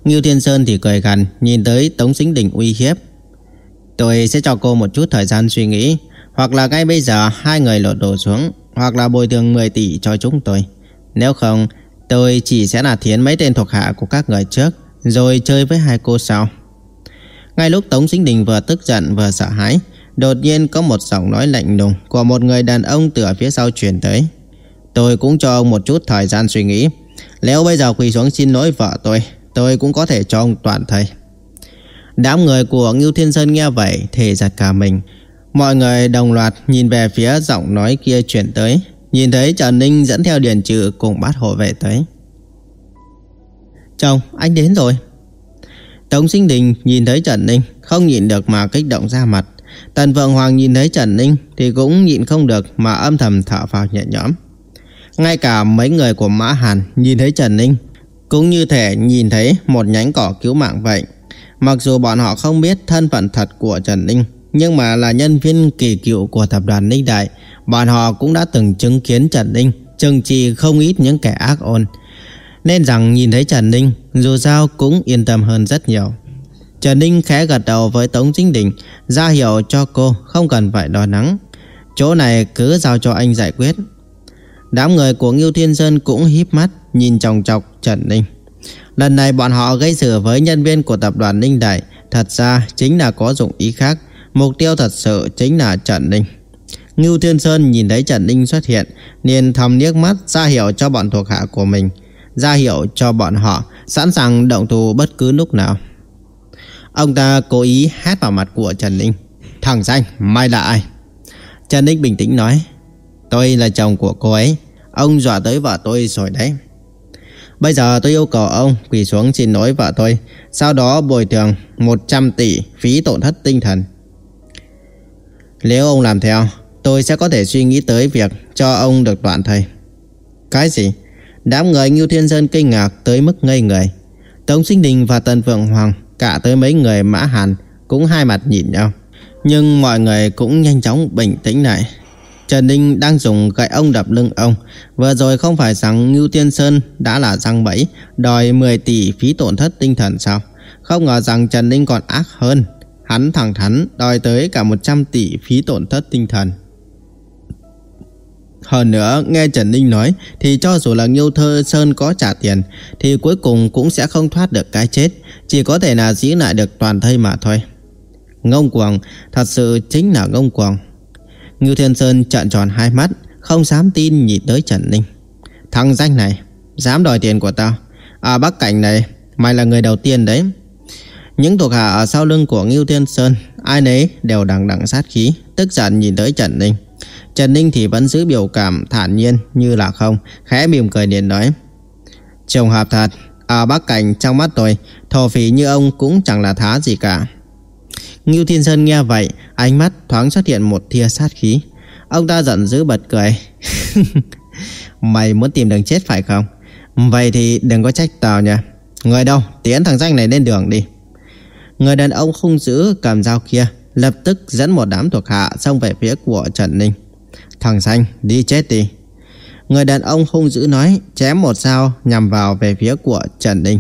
Ngưu Thiên Sơn thì cười gằn, nhìn tới Tống Sinh Đình uy hiếp. Tôi sẽ cho cô một chút thời gian suy nghĩ, hoặc là ngay bây giờ hai người lột đồ xuống, hoặc là bồi thường 10 tỷ cho chúng tôi. Nếu không, tôi chỉ sẽ là thiến mấy tên thuộc hạ của các người trước, rồi chơi với hai cô sau. Ngay lúc Tống Sinh Đình vừa tức giận vừa sợ hãi, đột nhiên có một giọng nói lạnh lùng của một người đàn ông từ ở phía sau truyền tới. Tôi cũng cho ông một chút thời gian suy nghĩ. Nếu bây giờ quỳ xuống xin lỗi vợ tôi, tôi cũng có thể cho ông toàn thây. Đám người của Ngưu Thiên Sơn nghe vậy thì giật cả mình. Mọi người đồng loạt nhìn về phía giọng nói kia chuyển tới, Nhìn thấy Trần Ninh dẫn theo Điền Trừ cùng bắt hộ vệ tới. Chồng, anh đến rồi. Tống Sinh Đình nhìn thấy Trần Ninh Không nhịn được mà kích động ra mặt. Tần Vượng Hoàng nhìn thấy Trần Ninh Thì cũng nhịn không được mà âm thầm thở phào nhẹ nhõm. Ngay cả mấy người của Mã Hàn nhìn thấy Trần Ninh Cũng như thể nhìn thấy một nhánh cỏ cứu mạng vậy. Mặc dù bọn họ không biết thân phận thật của Trần Ninh Nhưng mà là nhân viên kỳ cựu của tập đoàn Ninh Đại Bọn họ cũng đã từng chứng kiến Trần Ninh trừng trị không ít những kẻ ác ôn. Nên rằng nhìn thấy Trần Ninh, dù sao cũng yên tâm hơn rất nhiều. Trần Ninh khẽ gật đầu với Tống Chính Đình, ra hiệu cho cô không cần phải đo nắng. Chỗ này cứ giao cho anh giải quyết. Đám người của Ngưu Thiên Sơn cũng híp mắt nhìn chòng chọc Trần Ninh. Lần này bọn họ gây sự với nhân viên của tập đoàn Ninh Đại thật ra chính là có dụng ý khác. Mục tiêu thật sự chính là Trần Ninh. Ngưu Thiên Sơn nhìn thấy Trần Ninh xuất hiện, liền thầm liếc mắt ra hiệu cho bọn thuộc hạ của mình, ra hiệu cho bọn họ sẵn sàng động thủ bất cứ lúc nào. Ông ta cố ý hét vào mặt của Trần Ninh. Thằng danh, mai là ai? Trần Ninh bình tĩnh nói, tôi là chồng của cô ấy. Ông dọa tới vợ tôi rồi đấy. Bây giờ tôi yêu cầu ông quỳ xuống xin lỗi vợ tôi, sau đó bồi thường 100 tỷ phí tổn thất tinh thần. Nếu ông làm theo, tôi sẽ có thể suy nghĩ tới việc cho ông được đoạn thầy. Cái gì? Đám người Ngưu Thiên Sơn kinh ngạc tới mức ngây người. Tống Sinh Đình và Tần Phượng Hoàng, cả tới mấy người Mã Hàn cũng hai mặt nhìn nhau. Nhưng mọi người cũng nhanh chóng bình tĩnh lại. Trần Ninh đang dùng gậy ông đập lưng ông. Vừa rồi không phải rằng Ngưu Thiên Sơn đã là răng bẫy, đòi 10 tỷ phí tổn thất tinh thần sao? Không ngờ rằng Trần Ninh còn ác hơn. Hắn thẳng thắn đòi tới cả 100 tỷ phí tổn thất tinh thần. Hơn nữa, nghe Trần Ninh nói thì cho dù là Nghiêu Thơ Sơn có trả tiền thì cuối cùng cũng sẽ không thoát được cái chết, chỉ có thể là giữ lại được toàn thây mà thôi. Ngông cuồng, thật sự chính là ngông cuồng. Ngưu Thiên Sơn trợn tròn hai mắt, không dám tin nhìn tới Trần Ninh. Thằng danh này, dám đòi tiền của tao. À Bắc Cảnh này, mày là người đầu tiên đấy. Những thuộc hạ ở sau lưng của Ngưu Thiên Sơn, ai nấy đều đằng đằng sát khí, tức giận nhìn tới Trần Ninh. Trần Ninh thì vẫn giữ biểu cảm thản nhiên như là không, khẽ mỉm cười điện nói. Trùng hợp thật, ở Bắc Cảnh trong mắt tôi, thổ phỉ như ông cũng chẳng là thá gì cả. Ngưu Thiên Sơn nghe vậy, ánh mắt thoáng xuất hiện một tia sát khí. Ông ta giận dữ bật cười. *laughs* Mày muốn tìm đường chết phải không? Vậy thì đừng có trách tao nha. Người đâu, tiến thằng danh này lên đường đi. Người đàn ông không giữ cầm dao kia, lập tức dẫn một đám thuộc hạ xông về phía của Trần Ninh. Thằng xanh, đi chết đi. Người đàn ông hung dữ nói, Chém một dao nhằm vào về phía của Trần Ninh.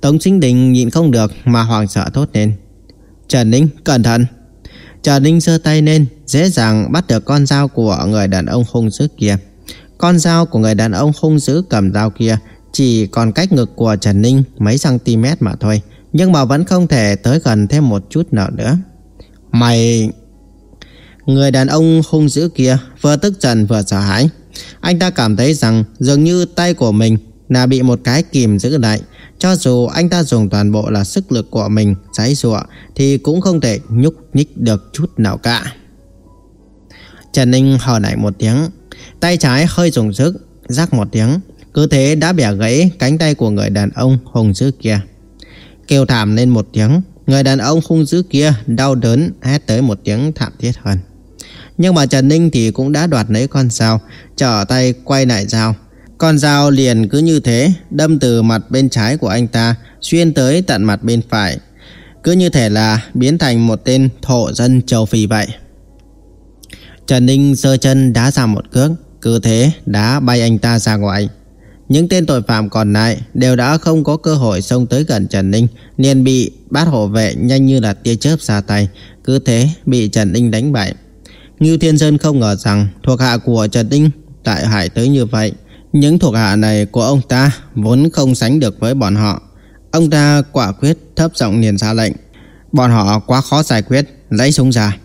Tống Sinh Đình nhìn không được Mà hoàng sợ thốt lên, Trần Ninh, cẩn thận. Trần Ninh giơ tay lên, Dễ dàng bắt được con dao của người đàn ông hung dữ kia. Con dao của người đàn ông hung dữ cầm dao kia Chỉ còn cách ngực của Trần Ninh Mấy cm mà thôi, Nhưng mà vẫn không thể tới gần thêm một chút nào nữa. Mày... Người đàn ông hung dữ kia vừa tức giận vừa sợ hãi. Anh ta cảm thấy rằng dường như tay của mình là bị một cái kìm giữ lại. Cho dù anh ta dùng toàn bộ là sức lực của mình giấy rụa thì cũng không thể nhúc nhích được chút nào cả. Trần Ninh hò nảy một tiếng, tay trái hơi dùng sức, rắc một tiếng, cứ thế đã bẻ gãy cánh tay của người đàn ông hung dữ kia. Kêu thảm lên một tiếng, người đàn ông hung dữ kia đau đớn hét tới một tiếng thảm thiết hơn. Nhưng mà Trần Ninh thì cũng đã đoạt lấy con dao Trở tay quay lại dao Con dao liền cứ như thế Đâm từ mặt bên trái của anh ta Xuyên tới tận mặt bên phải. Cứ như thể là biến thành một tên thổ dân châu Phi vậy. Trần Ninh sơ chân đá ra một cước Cứ thế đá bay anh ta ra ngoài. Những tên tội phạm còn lại đều đã không có cơ hội xông tới gần Trần Ninh, liền bị bát hộ vệ nhanh như là tia chớp ra tay, cứ thế bị Trần Ninh đánh bại. Ngưu Thiên Sơn không ngờ rằng thuộc hạ của Trần Tinh tại hại tới như vậy. Những thuộc hạ này của ông ta vốn không sánh được với bọn họ. Ông ta quả quyết thấp giọng liền ra lệnh. Bọn họ quá khó giải quyết, lấy súng ra.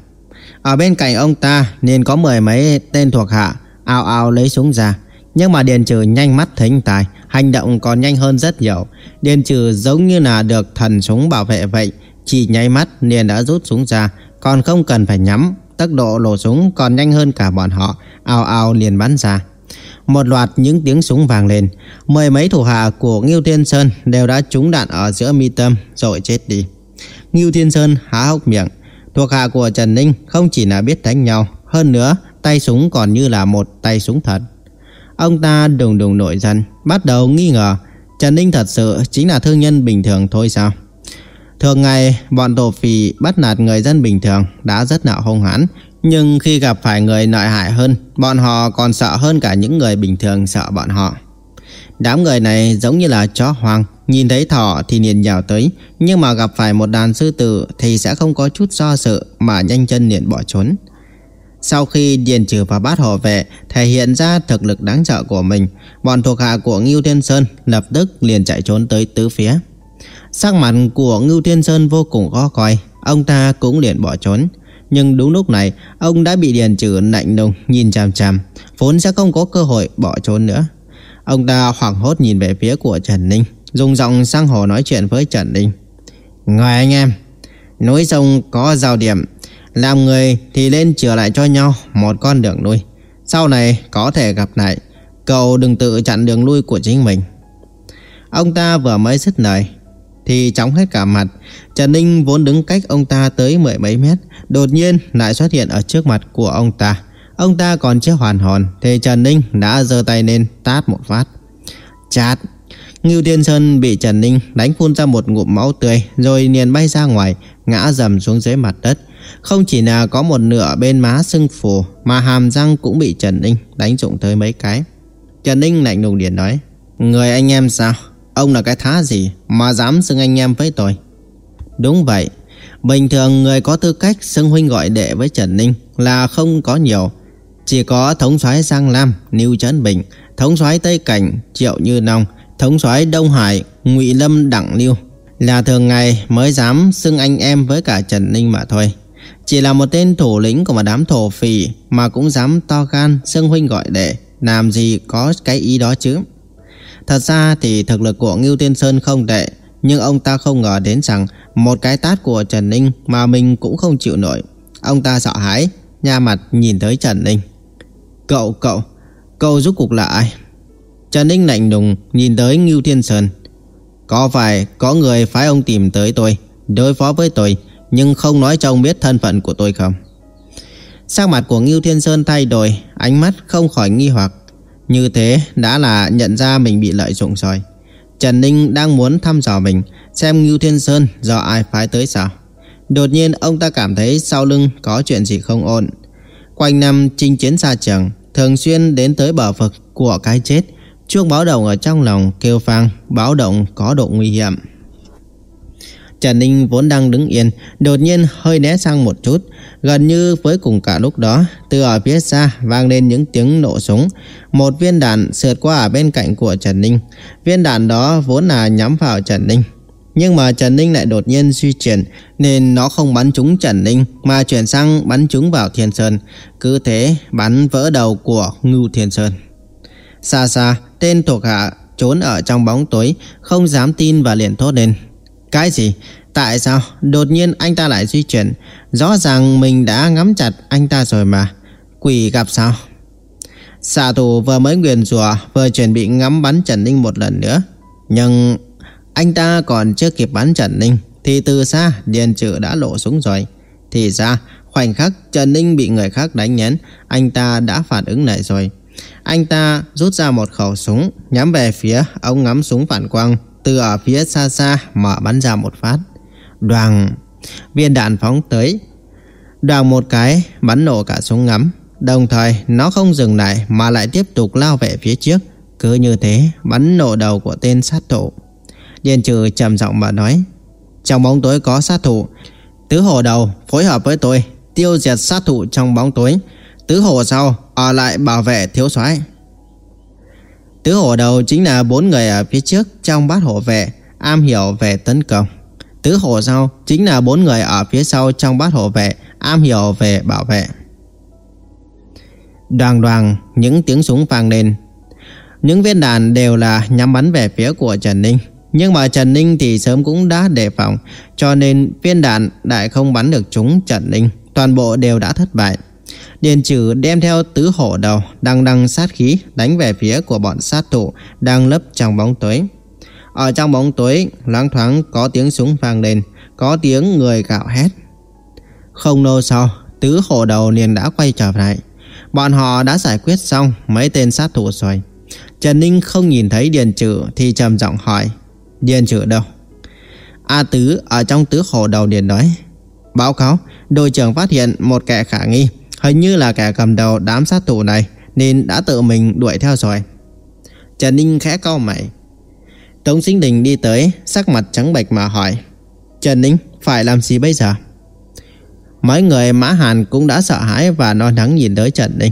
Ở bên cạnh ông ta nên có mười mấy tên thuộc hạ ao ao lấy súng ra. Nhưng mà Điền Trừ nhanh mắt thính tài, hành động còn nhanh hơn rất nhiều. Điền Trừ giống như là được thần súng bảo vệ vậy, chỉ nháy mắt liền đã rút súng ra, còn không cần phải nhắm, tốc độ nổ súng còn nhanh hơn cả bọn họ, ao ao liền bắn ra. Một loạt những tiếng súng vang lên, mười mấy thủ hạ của Ngưu Thiên Sơn đều đã trúng đạn ở giữa mi tâm rồi chết đi. Ngưu Thiên Sơn há hốc miệng, thuộc hạ của Trần Ninh không chỉ là biết đánh nhau, hơn nữa tay súng còn như là một tay súng thật. Ông ta đùng đùng nổi giận, bắt đầu nghi ngờ Trần Ninh thật sự chính là thương nhân bình thường thôi sao? Thường ngày, bọn tổ phì bắt nạt người dân bình thường đã rất nạo hung hãn, nhưng khi gặp phải người nội hại hơn, bọn họ còn sợ hơn cả những người bình thường sợ bọn họ. Đám người này giống như là chó hoang, nhìn thấy thỏ thì liền nhào tới, nhưng mà gặp phải một đàn sư tử thì sẽ không có chút do sự mà nhanh chân liền bỏ trốn. Sau khi điền trừ và bát hộ vệ thể hiện ra thực lực đáng sợ của mình, bọn thuộc hạ của Ngưu Thiên Sơn lập tức liền chạy trốn tới tứ phía. Sắc mặt của Ngưu Thiên Sơn vô cùng khó coi, Ông ta cũng liền bỏ trốn. Nhưng đúng lúc này, Ông đã bị Điền Trừ lạnh lùng nhìn chằm chằm, Vốn sẽ không có cơ hội bỏ trốn nữa. Ông ta hoảng hốt nhìn về phía của Trần Ninh, Dùng giọng sang hồ nói chuyện với Trần Ninh. Người anh em, Núi sông có giao điểm, Làm người thì lên trở lại cho nhau Một con đường nuôi Sau này có thể gặp lại, Cậu đừng tự chặn đường lui của chính mình. Ông ta vừa mới dứt lời thì chóng hết cả mặt. Trần Ninh vốn đứng cách ông ta tới mười mấy mét, Đột nhiên lại xuất hiện ở trước mặt của ông ta. Ông ta còn chưa hoàn hồn Thì Trần Ninh đã giơ tay lên tát một phát. Chát! Ngưu Thiên Sơn bị Trần Ninh đánh phun ra một ngụm máu tươi, Rồi liền bay ra ngoài, Ngã dầm xuống dưới mặt đất. Không chỉ là có một nửa bên má sưng phù, Mà hàm răng cũng bị Trần Ninh đánh trụng tới mấy cái. Trần Ninh lạnh lùng điện nói, Người anh em sao? Ông là cái thá gì mà dám xưng anh em với tôi? Đúng vậy. Bình thường người có tư cách xưng huynh gọi đệ với Trần Ninh là không có nhiều. Chỉ có thống soái Giang Lam, Niu Trấn Bình Thống soái Tây Cảnh, Triệu Như Nông Thống soái Đông Hải, Ngụy Lâm Đặng Liêu Là thường ngày mới dám xưng anh em với cả Trần Ninh mà thôi. Chỉ là một tên thủ lĩnh của một đám thổ phỉ Mà cũng dám to gan xưng huynh gọi đệ. Làm gì có cái ý đó chứ? Thật ra thì thực lực của Ngưu Tiên Sơn không tệ Nhưng ông ta không ngờ đến rằng Một cái tát của Trần Ninh Mà mình cũng không chịu nổi. Ông ta sợ hãi Nha mặt nhìn tới Trần Ninh. Cậu, cậu Cậu rút cuộc là ai? Trần Ninh lạnh lùng nhìn tới Ngưu Thiên Sơn. Có phải có người phái ông tìm tới tôi Đối phó với tôi Nhưng không nói cho ông biết thân phận của tôi không? Sắc mặt của Ngưu Thiên Sơn thay đổi Ánh mắt không khỏi nghi hoặc. Như thế đã là nhận ra mình bị lợi dụng rồi. Trần Ninh đang muốn thăm dò mình, Xem Ngưu Thiên Sơn do ai phái tới sao. Đột nhiên, ông ta cảm thấy sau lưng có chuyện gì không ổn. Quanh năm chinh chiến xa trường, Thường xuyên đến tới bờ vực của cái chết Chuông báo động ở trong lòng kêu vang, Báo động có độ nguy hiểm. Trần Ninh vốn đang đứng yên, Đột nhiên hơi né sang một chút. Gần như với cùng cả lúc đó, Từ ở phía xa vang lên những tiếng nổ súng. Một viên đạn sượt qua ở bên cạnh của Trần Ninh. Viên đạn đó vốn là nhắm vào Trần Ninh. Nhưng mà Trần Ninh lại đột nhiên suy chuyển, Nên nó không bắn trúng Trần Ninh, Mà chuyển sang bắn trúng vào Thiên Sơn. Cứ thế, bắn vỡ đầu của Ngưu Thiên Sơn. Xa xa, Tên thuộc hạ trốn ở trong bóng tối, Không dám tin và liền thốt lên. Cái gì? Tại sao? Đột nhiên anh ta lại di chuyển Rõ ràng mình đã ngắm chặt anh ta rồi mà Quỷ gặp sao? Xạ thủ vừa mới nguyền rùa Vừa chuẩn bị ngắm bắn Trần Ninh một lần nữa Nhưng anh ta còn chưa kịp bắn Trần Ninh, Thì từ xa Điền Trự đã lộ súng rồi Thì ra, khoảnh khắc Trần Ninh bị người khác đánh nhấn, Anh ta đã phản ứng lại rồi anh ta rút ra một khẩu súng, Nhắm về phía, ông ngắm súng phản quang từ ở phía xa xa, mở bắn ra một phát. Đoàn, Viên đạn phóng tới. Đoàn một cái, bắn nổ cả súng ngắm. Đồng thời, nó không dừng lại Mà lại tiếp tục lao về phía trước. Cứ như thế, bắn nổ đầu của tên sát thủ. Điền trừ trầm giọng mà nói, Trong bóng tối có sát thủ. Tứ hổ đầu, phối hợp với tôi, Tiêu diệt sát thủ trong bóng tối. Tứ hổ sau, ở lại bảo vệ thiếu soái. Tứ hổ đầu chính là bốn người ở phía trước trong bát hổ vệ, am hiểu về tấn công. Tứ hổ sau chính là bốn người ở phía sau trong bát hổ vệ, am hiểu về bảo vệ. Đoàn đoàn, những tiếng súng vang lên. Những viên đạn đều là nhắm bắn về phía của Trần Ninh. Nhưng mà Trần Ninh thì sớm cũng đã đề phòng, Cho nên viên đạn đại không bắn được chúng Trần Ninh Toàn bộ đều đã thất bại Điền trừ đem theo tứ hổ đầu Đang đăng sát khí đánh về phía của bọn sát thủ Đang lấp trong bóng tối. Ở trong bóng tối, loáng thoáng có tiếng súng vang lên, Có tiếng người gạo hét. Không lâu sau, Tứ hổ đầu liền đã quay trở lại. Bọn họ đã giải quyết xong Mấy tên sát thủ rồi. Trần Ninh không nhìn thấy Điền Trừ Thì trầm giọng hỏi Điền Trừ đâu? A Tứ ở trong tứ hổ đầu Điền nói, Báo cáo, Đội trưởng phát hiện một kẻ khả nghi. Hình như là kẻ cầm đầu đám sát thủ này Nên đã tự mình đuổi theo rồi. Trần Ninh khẽ cau mày. Tống Sinh Đình đi tới, Sắc mặt trắng bệch mà hỏi, Trần Ninh, phải làm gì bây giờ? Mấy người Mã Hàn cũng đã sợ hãi Và lo lắng nhìn tới Trần Ninh.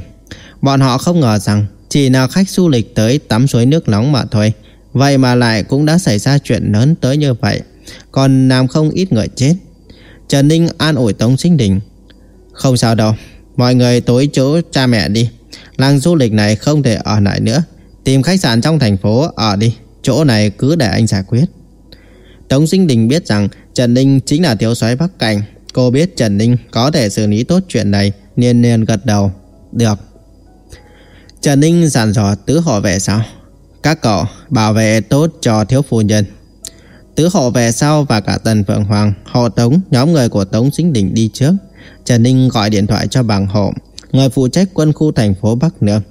Bọn họ không ngờ rằng Chỉ là khách du lịch tới tắm suối nước nóng mà thôi, Vậy mà lại cũng đã xảy ra chuyện lớn tới như vậy, Còn làm không ít người chết. Trần Ninh an ủi Tống Sinh Đình, Không sao đâu Mọi người tối chỗ cha mẹ đi. Làng du lịch này không thể ở lại nữa. Tìm khách sạn trong thành phố ở đi. Chỗ này cứ để anh giải quyết. Tống Sinh Đình biết rằng Trần Ninh chính là thiếu soái Bắc Cảnh. Cô biết Trần Ninh có thể xử lý tốt chuyện này Nên nên gật đầu. Được. Trần Ninh dặn dò tứ hộ vệ sau. Các cậu bảo vệ tốt cho thiếu phu nhân. Tứ hộ vệ sau và cả Tần Phượng Hoàng, Hộ Tống, nhóm người của Tống Sinh Đình đi trước. Trần Ninh gọi điện thoại cho Bàng hộ Người phụ trách quân khu thành phố Bắc Nương.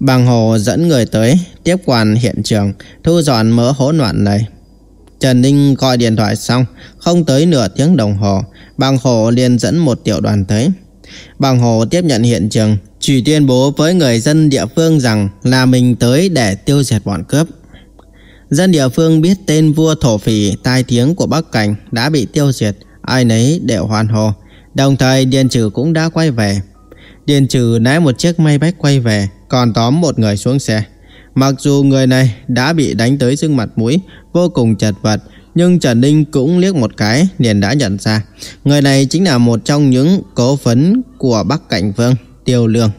Bàng hộ dẫn người tới Tiếp quản hiện trường Thu dọn mớ hỗn loạn này. Trần Ninh gọi điện thoại xong Không tới nửa tiếng đồng hồ bàng hộ liền dẫn một tiểu đoàn tới. Bàng hộ tiếp nhận hiện trường Chỉ tuyên bố với người dân địa phương rằng Là mình tới để tiêu diệt bọn cướp. Dân địa phương biết tên vua thổ phỉ tai tiếng của Bắc Cảnh đã bị tiêu diệt, ai nấy đều hoan hô. Đồng thời Điền Trừ cũng đã quay về. Điền Trừ lái một chiếc may bách quay về, còn tóm một người xuống xe. Mặc dù người này đã bị đánh tới sưng mặt mũi, vô cùng chật vật, nhưng Trần Ninh cũng liếc một cái liền đã nhận ra. Người này chính là một trong những cố phấn của Bắc Cảnh Vương, Tiêu Lương.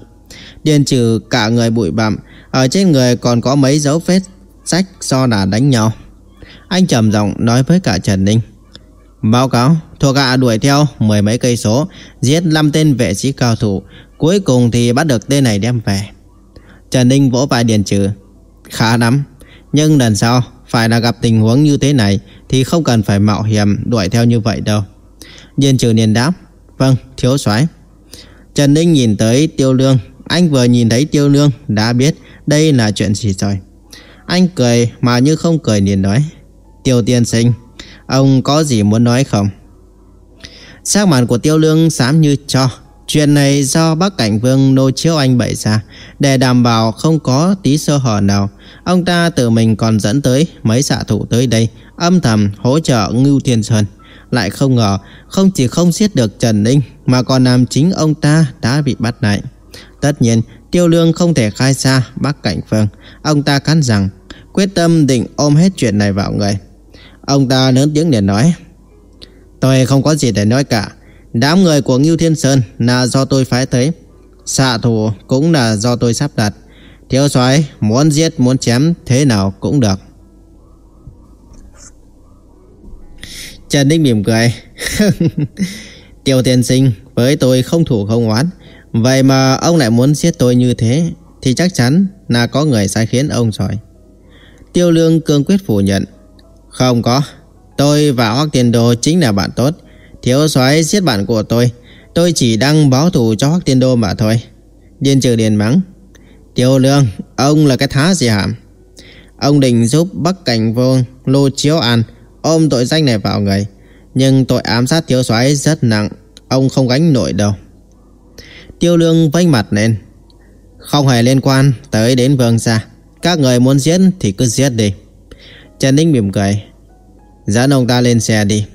Điền trừ cả người bụi bặm, ở trên người còn có mấy dấu vết sách do là đánh nhau. Anh trầm giọng nói với cả Trần Ninh. Báo cáo, thuộc hạ đuổi theo mười mấy cây số, giết 5 tên vệ sĩ cao thủ, cuối cùng thì bắt được tên này đem về. Trần Ninh vỗ vai Điền Trừ. Khá lắm, nhưng lần sau phải là gặp tình huống như thế này thì không cần phải mạo hiểm đuổi theo như vậy đâu. Điền Trừ liền đáp. Vâng, thiếu soái. Trần Ninh nhìn tới Tiêu Lương, anh vừa nhìn thấy Tiêu Lương đã biết đây là chuyện gì rồi. Anh cười mà như không cười liền nói Tiêu tiên sinh Ông có gì muốn nói không Sắc mặt của tiêu lương xám như cho. Chuyện này do bác cảnh vương nô chiếu anh bày ra Để đảm bảo không có tí sơ hở nào. Ông ta tự mình còn dẫn tới mấy xạ thủ tới đây Âm thầm hỗ trợ Ngưu Thiên Sơn. Lại không ngờ không chỉ không giết được Trần Ninh Mà còn làm chính ông ta đã bị bắt lại. Tất nhiên Tiêu Lương không thể khai ra bác cảnh vương. Ông ta cắn rằng quyết tâm định ôm hết chuyện này vào người. Ông ta lớn tiếng để nói, Tôi không có gì để nói cả. Đám người của Ngưu Thiên Sơn là do tôi phái tới. Xạ thủ cũng là do tôi sắp đặt. Thiếu soái muốn giết muốn chém thế nào cũng được. Trần Ninh mỉm cười. *laughs* Tiêu tiên sinh với tôi không thủ không oán. Vậy mà ông lại muốn giết tôi như thế thì chắc chắn là có người sai khiến ông rồi. Tiêu Lương cương quyết phủ nhận. Không có, tôi và Hoắc Tiên Đô chính là bạn tốt. Thiếu soái giết bạn của tôi, tôi chỉ đang báo thù cho Hoắc Tiên Đô mà thôi. Điên trừ điền mắng. Tiêu Lương, ông là cái thá gì hả? Ông định giúp Bắc Cảnh Vương Lô Chiếu An ôm tội danh này vào người. Nhưng tội ám sát thiếu soái rất nặng, ông không gánh nổi đâu. Tiêu Lương vênh mặt lên. Không hề liên quan tới đến vương gia. Các người muốn giết thì cứ giết đi Trần Ninh mỉm cười Dẫn ông ta lên xe đi.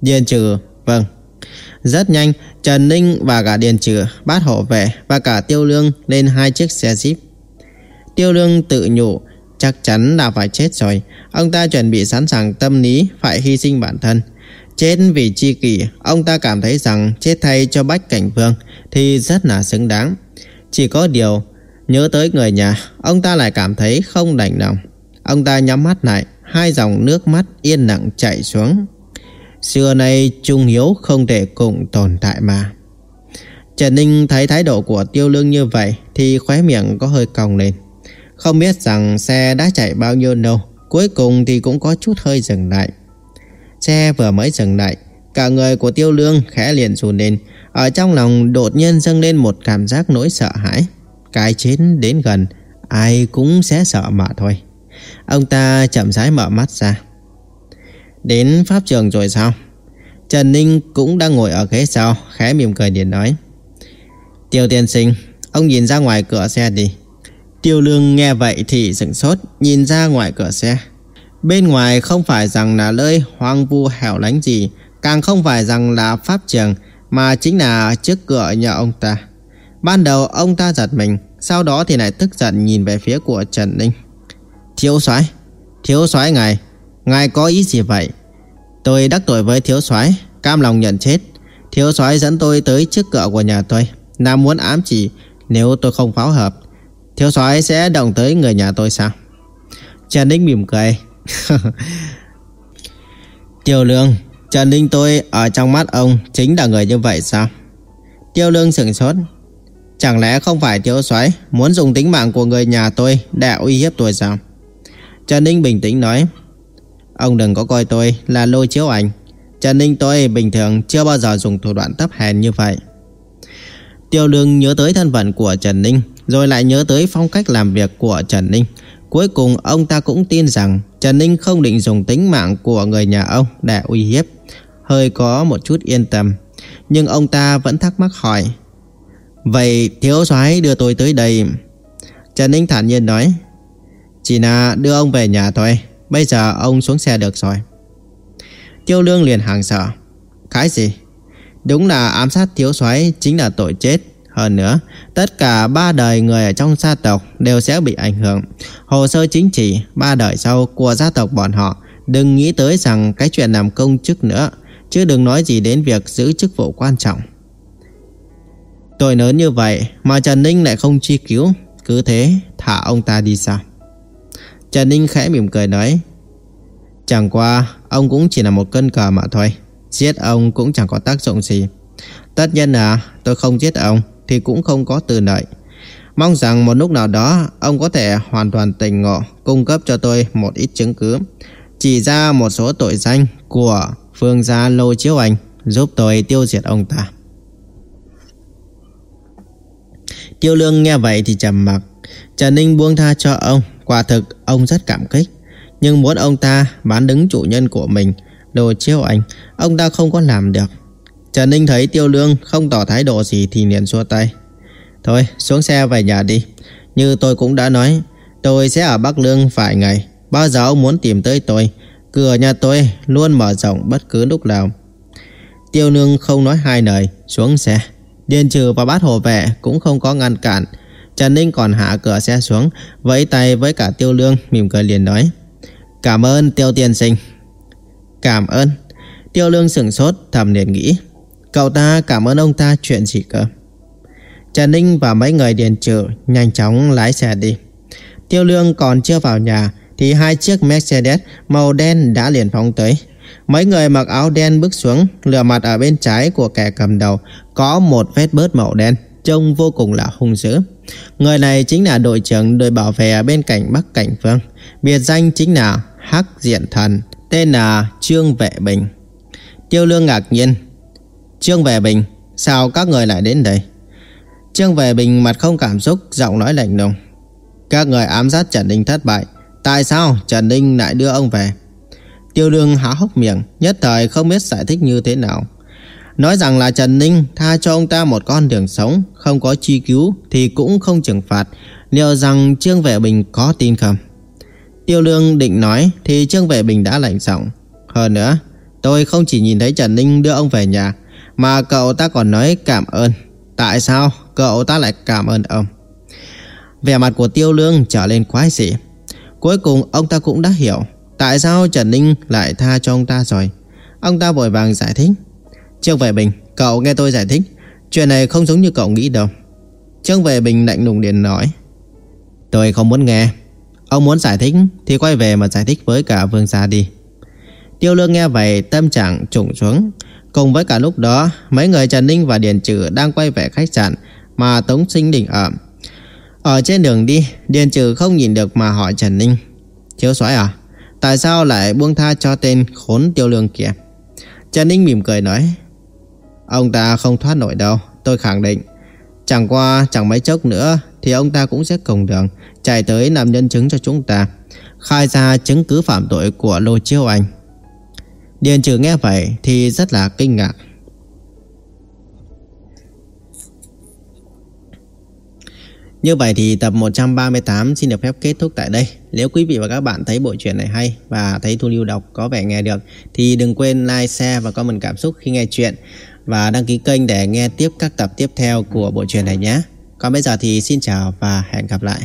Điền trừ Vâng. Rất nhanh Trần Ninh và cả Điền trừ bắt hộ vệ Và cả Tiêu Lương lên hai chiếc xe jeep. Tiêu Lương tự nhủ Chắc chắn là phải chết rồi. Ông ta chuẩn bị sẵn sàng tâm lý Phải hy sinh bản thân. Chết vì chi kỷ Ông ta cảm thấy rằng Chết thay cho Bách Cảnh Vương Thì rất là xứng đáng. Chỉ có điều Nhớ tới người nhà, ông ta lại cảm thấy không đành lòng. Ông ta nhắm mắt lại, hai dòng nước mắt yên lặng chảy xuống. Xưa nay Trung Hiếu không thể cùng tồn tại mà. Trần Ninh thấy thái độ của Tiêu Lương như vậy thì khóe miệng có hơi cong lên. Không biết rằng xe đã chạy bao nhiêu lâu, cuối cùng thì cũng có chút hơi dừng lại. Xe vừa mới dừng lại, cả người của Tiêu Lương khẽ liền run lên, ở trong lòng đột nhiên dâng lên một cảm giác nỗi sợ hãi. Cái chết đến gần Ai cũng sẽ sợ mà thôi Ông ta chậm rãi mở mắt ra. Đến pháp trường rồi sao? Trần Ninh cũng đang ngồi ở ghế sau, Khẽ mỉm cười điện nói. Tiêu tiên sinh, Ông nhìn ra ngoài cửa xe đi. Tiêu lương nghe vậy thì sửng sốt, Nhìn ra ngoài cửa xe. Bên ngoài không phải rằng là nơi hoang vu hẻo lánh gì, Càng không phải rằng là pháp trường, Mà chính là trước cửa nhà ông ta. Ban đầu ông ta giật mình, Sau đó thì lại tức giận nhìn về phía của Trần Ninh. Thiếu soái Thiếu soái ngài Ngài có ý gì vậy? Tôi đắc tội với thiếu soái, Cam lòng nhận chết. Thiếu soái dẫn tôi tới trước cửa của nhà tôi. Là muốn ám chỉ, Nếu tôi không pháo hợp, Thiếu soái sẽ động tới người nhà tôi sao? Trần Ninh mỉm cười. *laughs* Tiêu Lương, Trần Ninh tôi ở trong mắt ông Chính là người như vậy sao? Tiêu Lương sửng sốt. Chẳng lẽ không phải thiếu soái muốn dùng tính mạng của người nhà tôi để uy hiếp tôi sao? Trần Ninh bình tĩnh nói. Ông đừng có coi tôi là lôi chiếu ảnh. Trần Ninh tôi bình thường chưa bao giờ dùng thủ đoạn thấp hèn như vậy. Tiêu Lương nhớ tới thân phận của Trần Ninh, rồi lại nhớ tới phong cách làm việc của Trần Ninh. Cuối cùng ông ta cũng tin rằng Trần Ninh không định dùng tính mạng của người nhà ông để uy hiếp. Hơi có một chút yên tâm. Nhưng ông ta vẫn thắc mắc hỏi. Vậy thiếu soái đưa tôi tới đây. Trần Ninh thản nhiên nói. Chỉ là đưa ông về nhà thôi. Bây giờ ông xuống xe được rồi. Tiêu Lương liền hàng sợ. Cái gì? Đúng là ám sát thiếu soái chính là tội chết. Hơn nữa, tất cả ba đời người ở trong gia tộc đều sẽ bị ảnh hưởng. Hồ sơ chính trị ba đời sau của gia tộc bọn họ đừng nghĩ tới rằng cái chuyện làm công chức nữa, chứ đừng nói gì đến việc giữ chức vụ quan trọng. Tội lớn như vậy mà Trần Ninh lại không truy cứu, cứ thế thả ông ta đi sao? Trần Ninh khẽ mỉm cười nói, chẳng qua ông cũng chỉ là một cân cờ mà thôi, giết ông cũng chẳng có tác dụng gì. Tất nhiên là tôi không giết ông thì cũng không có từ lợi. Mong rằng một lúc nào đó ông có thể hoàn toàn tỉnh ngộ cung cấp cho tôi một ít chứng cứ. Chỉ ra một số tội danh của Phương gia Lô Chiếu Anh giúp tôi tiêu diệt ông ta. Tiêu Lương nghe vậy thì trầm mặc. Trần Ninh buông tha cho ông, quả thực ông rất cảm kích. Nhưng muốn ông ta bán đứng chủ nhân của mình, Đồ chiêu Anh, ông ta không có làm được. Trần Ninh thấy Tiêu Lương không tỏ thái độ gì thì liền xua tay. Thôi xuống xe về nhà đi. Như tôi cũng đã nói, tôi sẽ ở Bắc Lương vài ngày. Bao giờ ông muốn tìm tới tôi, cửa nhà tôi luôn mở rộng bất cứ lúc nào. Tiêu Lương không nói hai lời, xuống xe. Điền trừ và bát hồ vệ cũng không có ngăn cản. Trần Ninh còn hạ cửa xe xuống, vẫy tay với cả Tiêu Lương, mỉm cười liền nói. Cảm ơn Tiêu Tiên Sinh. Cảm ơn. Tiêu Lương sửng sốt, thầm liền nghĩ. Cậu ta cảm ơn ông ta chuyện gì cơ Trần Ninh và mấy người điền trừ Nhanh chóng lái xe đi Tiêu Lương còn chưa vào nhà Thì hai chiếc Mercedes màu đen đã liền phóng tới Mấy người mặc áo đen bước xuống Lửa mặt ở bên trái của kẻ cầm đầu Có một vết bớt màu đen Trông vô cùng là hung dữ Người này chính là đội trưởng đội bảo vệ bên cạnh Bắc Cảnh Phương Biệt danh chính là Hắc Diện Thần Tên là Trương Vệ Bình Tiêu Lương ngạc nhiên Trương Vệ Bình, sao các người lại đến đây? Trương Vệ Bình mặt không cảm xúc, giọng nói lạnh lùng. Các người ám sát Trần Ninh thất bại. Tại sao Trần Ninh lại đưa ông về? Tiêu Lương há hốc miệng, nhất thời không biết giải thích như thế nào. Nói rằng là Trần Ninh tha cho ông ta một con đường sống, không có truy cứu thì cũng không trừng phạt. Liệu rằng Trương Vệ Bình có tin không? Tiêu Lương định nói thì Trương Vệ Bình đã lạnh giọng. Hơn nữa, tôi không chỉ nhìn thấy Trần Ninh đưa ông về nhà, mà cậu ta còn nói cảm ơn Tại sao cậu ta lại cảm ơn ông Vẻ mặt của Tiêu Lương trở lên quái dị Cuối cùng ông ta cũng đã hiểu Tại sao Trần Ninh lại tha cho ông ta rồi Ông ta vội vàng giải thích Trương Vệ Bình Cậu nghe tôi giải thích Chuyện này không giống như cậu nghĩ đâu Trương Vệ Bình lạnh lùng điện nói Tôi không muốn nghe Ông muốn giải thích thì quay về mà giải thích với cả Vương Gia đi Tiêu Lương nghe vậy tâm trạng trụng xuống Cùng với cả lúc đó, mấy người Trần Ninh và Điền Trừ đang quay về khách sạn mà Tống Sinh Đình ở. Ở trên đường đi, Điền Trừ không nhìn được mà hỏi Trần Ninh. chiếu soái à, tại sao lại buông tha cho tên khốn tiêu lương kia? Trần Ninh mỉm cười nói. Ông ta không thoát nổi đâu, tôi khẳng định. Chẳng qua chẳng mấy chốc nữa thì ông ta cũng sẽ cùng đường chạy tới làm nhân chứng cho chúng ta. Khai ra chứng cứ phạm tội của Lô Chiêu Anh. Điền trừ nghe vậy thì rất là kinh ngạc. Như vậy thì tập 138 xin được phép kết thúc tại đây. Nếu quý vị và các bạn thấy bộ truyện này hay và thấy Thu Lưu đọc có vẻ nghe được thì đừng quên like, share và comment cảm xúc khi nghe chuyện và đăng ký kênh để nghe tiếp các tập tiếp theo của bộ truyện này nhé. Còn bây giờ thì xin chào và hẹn gặp lại.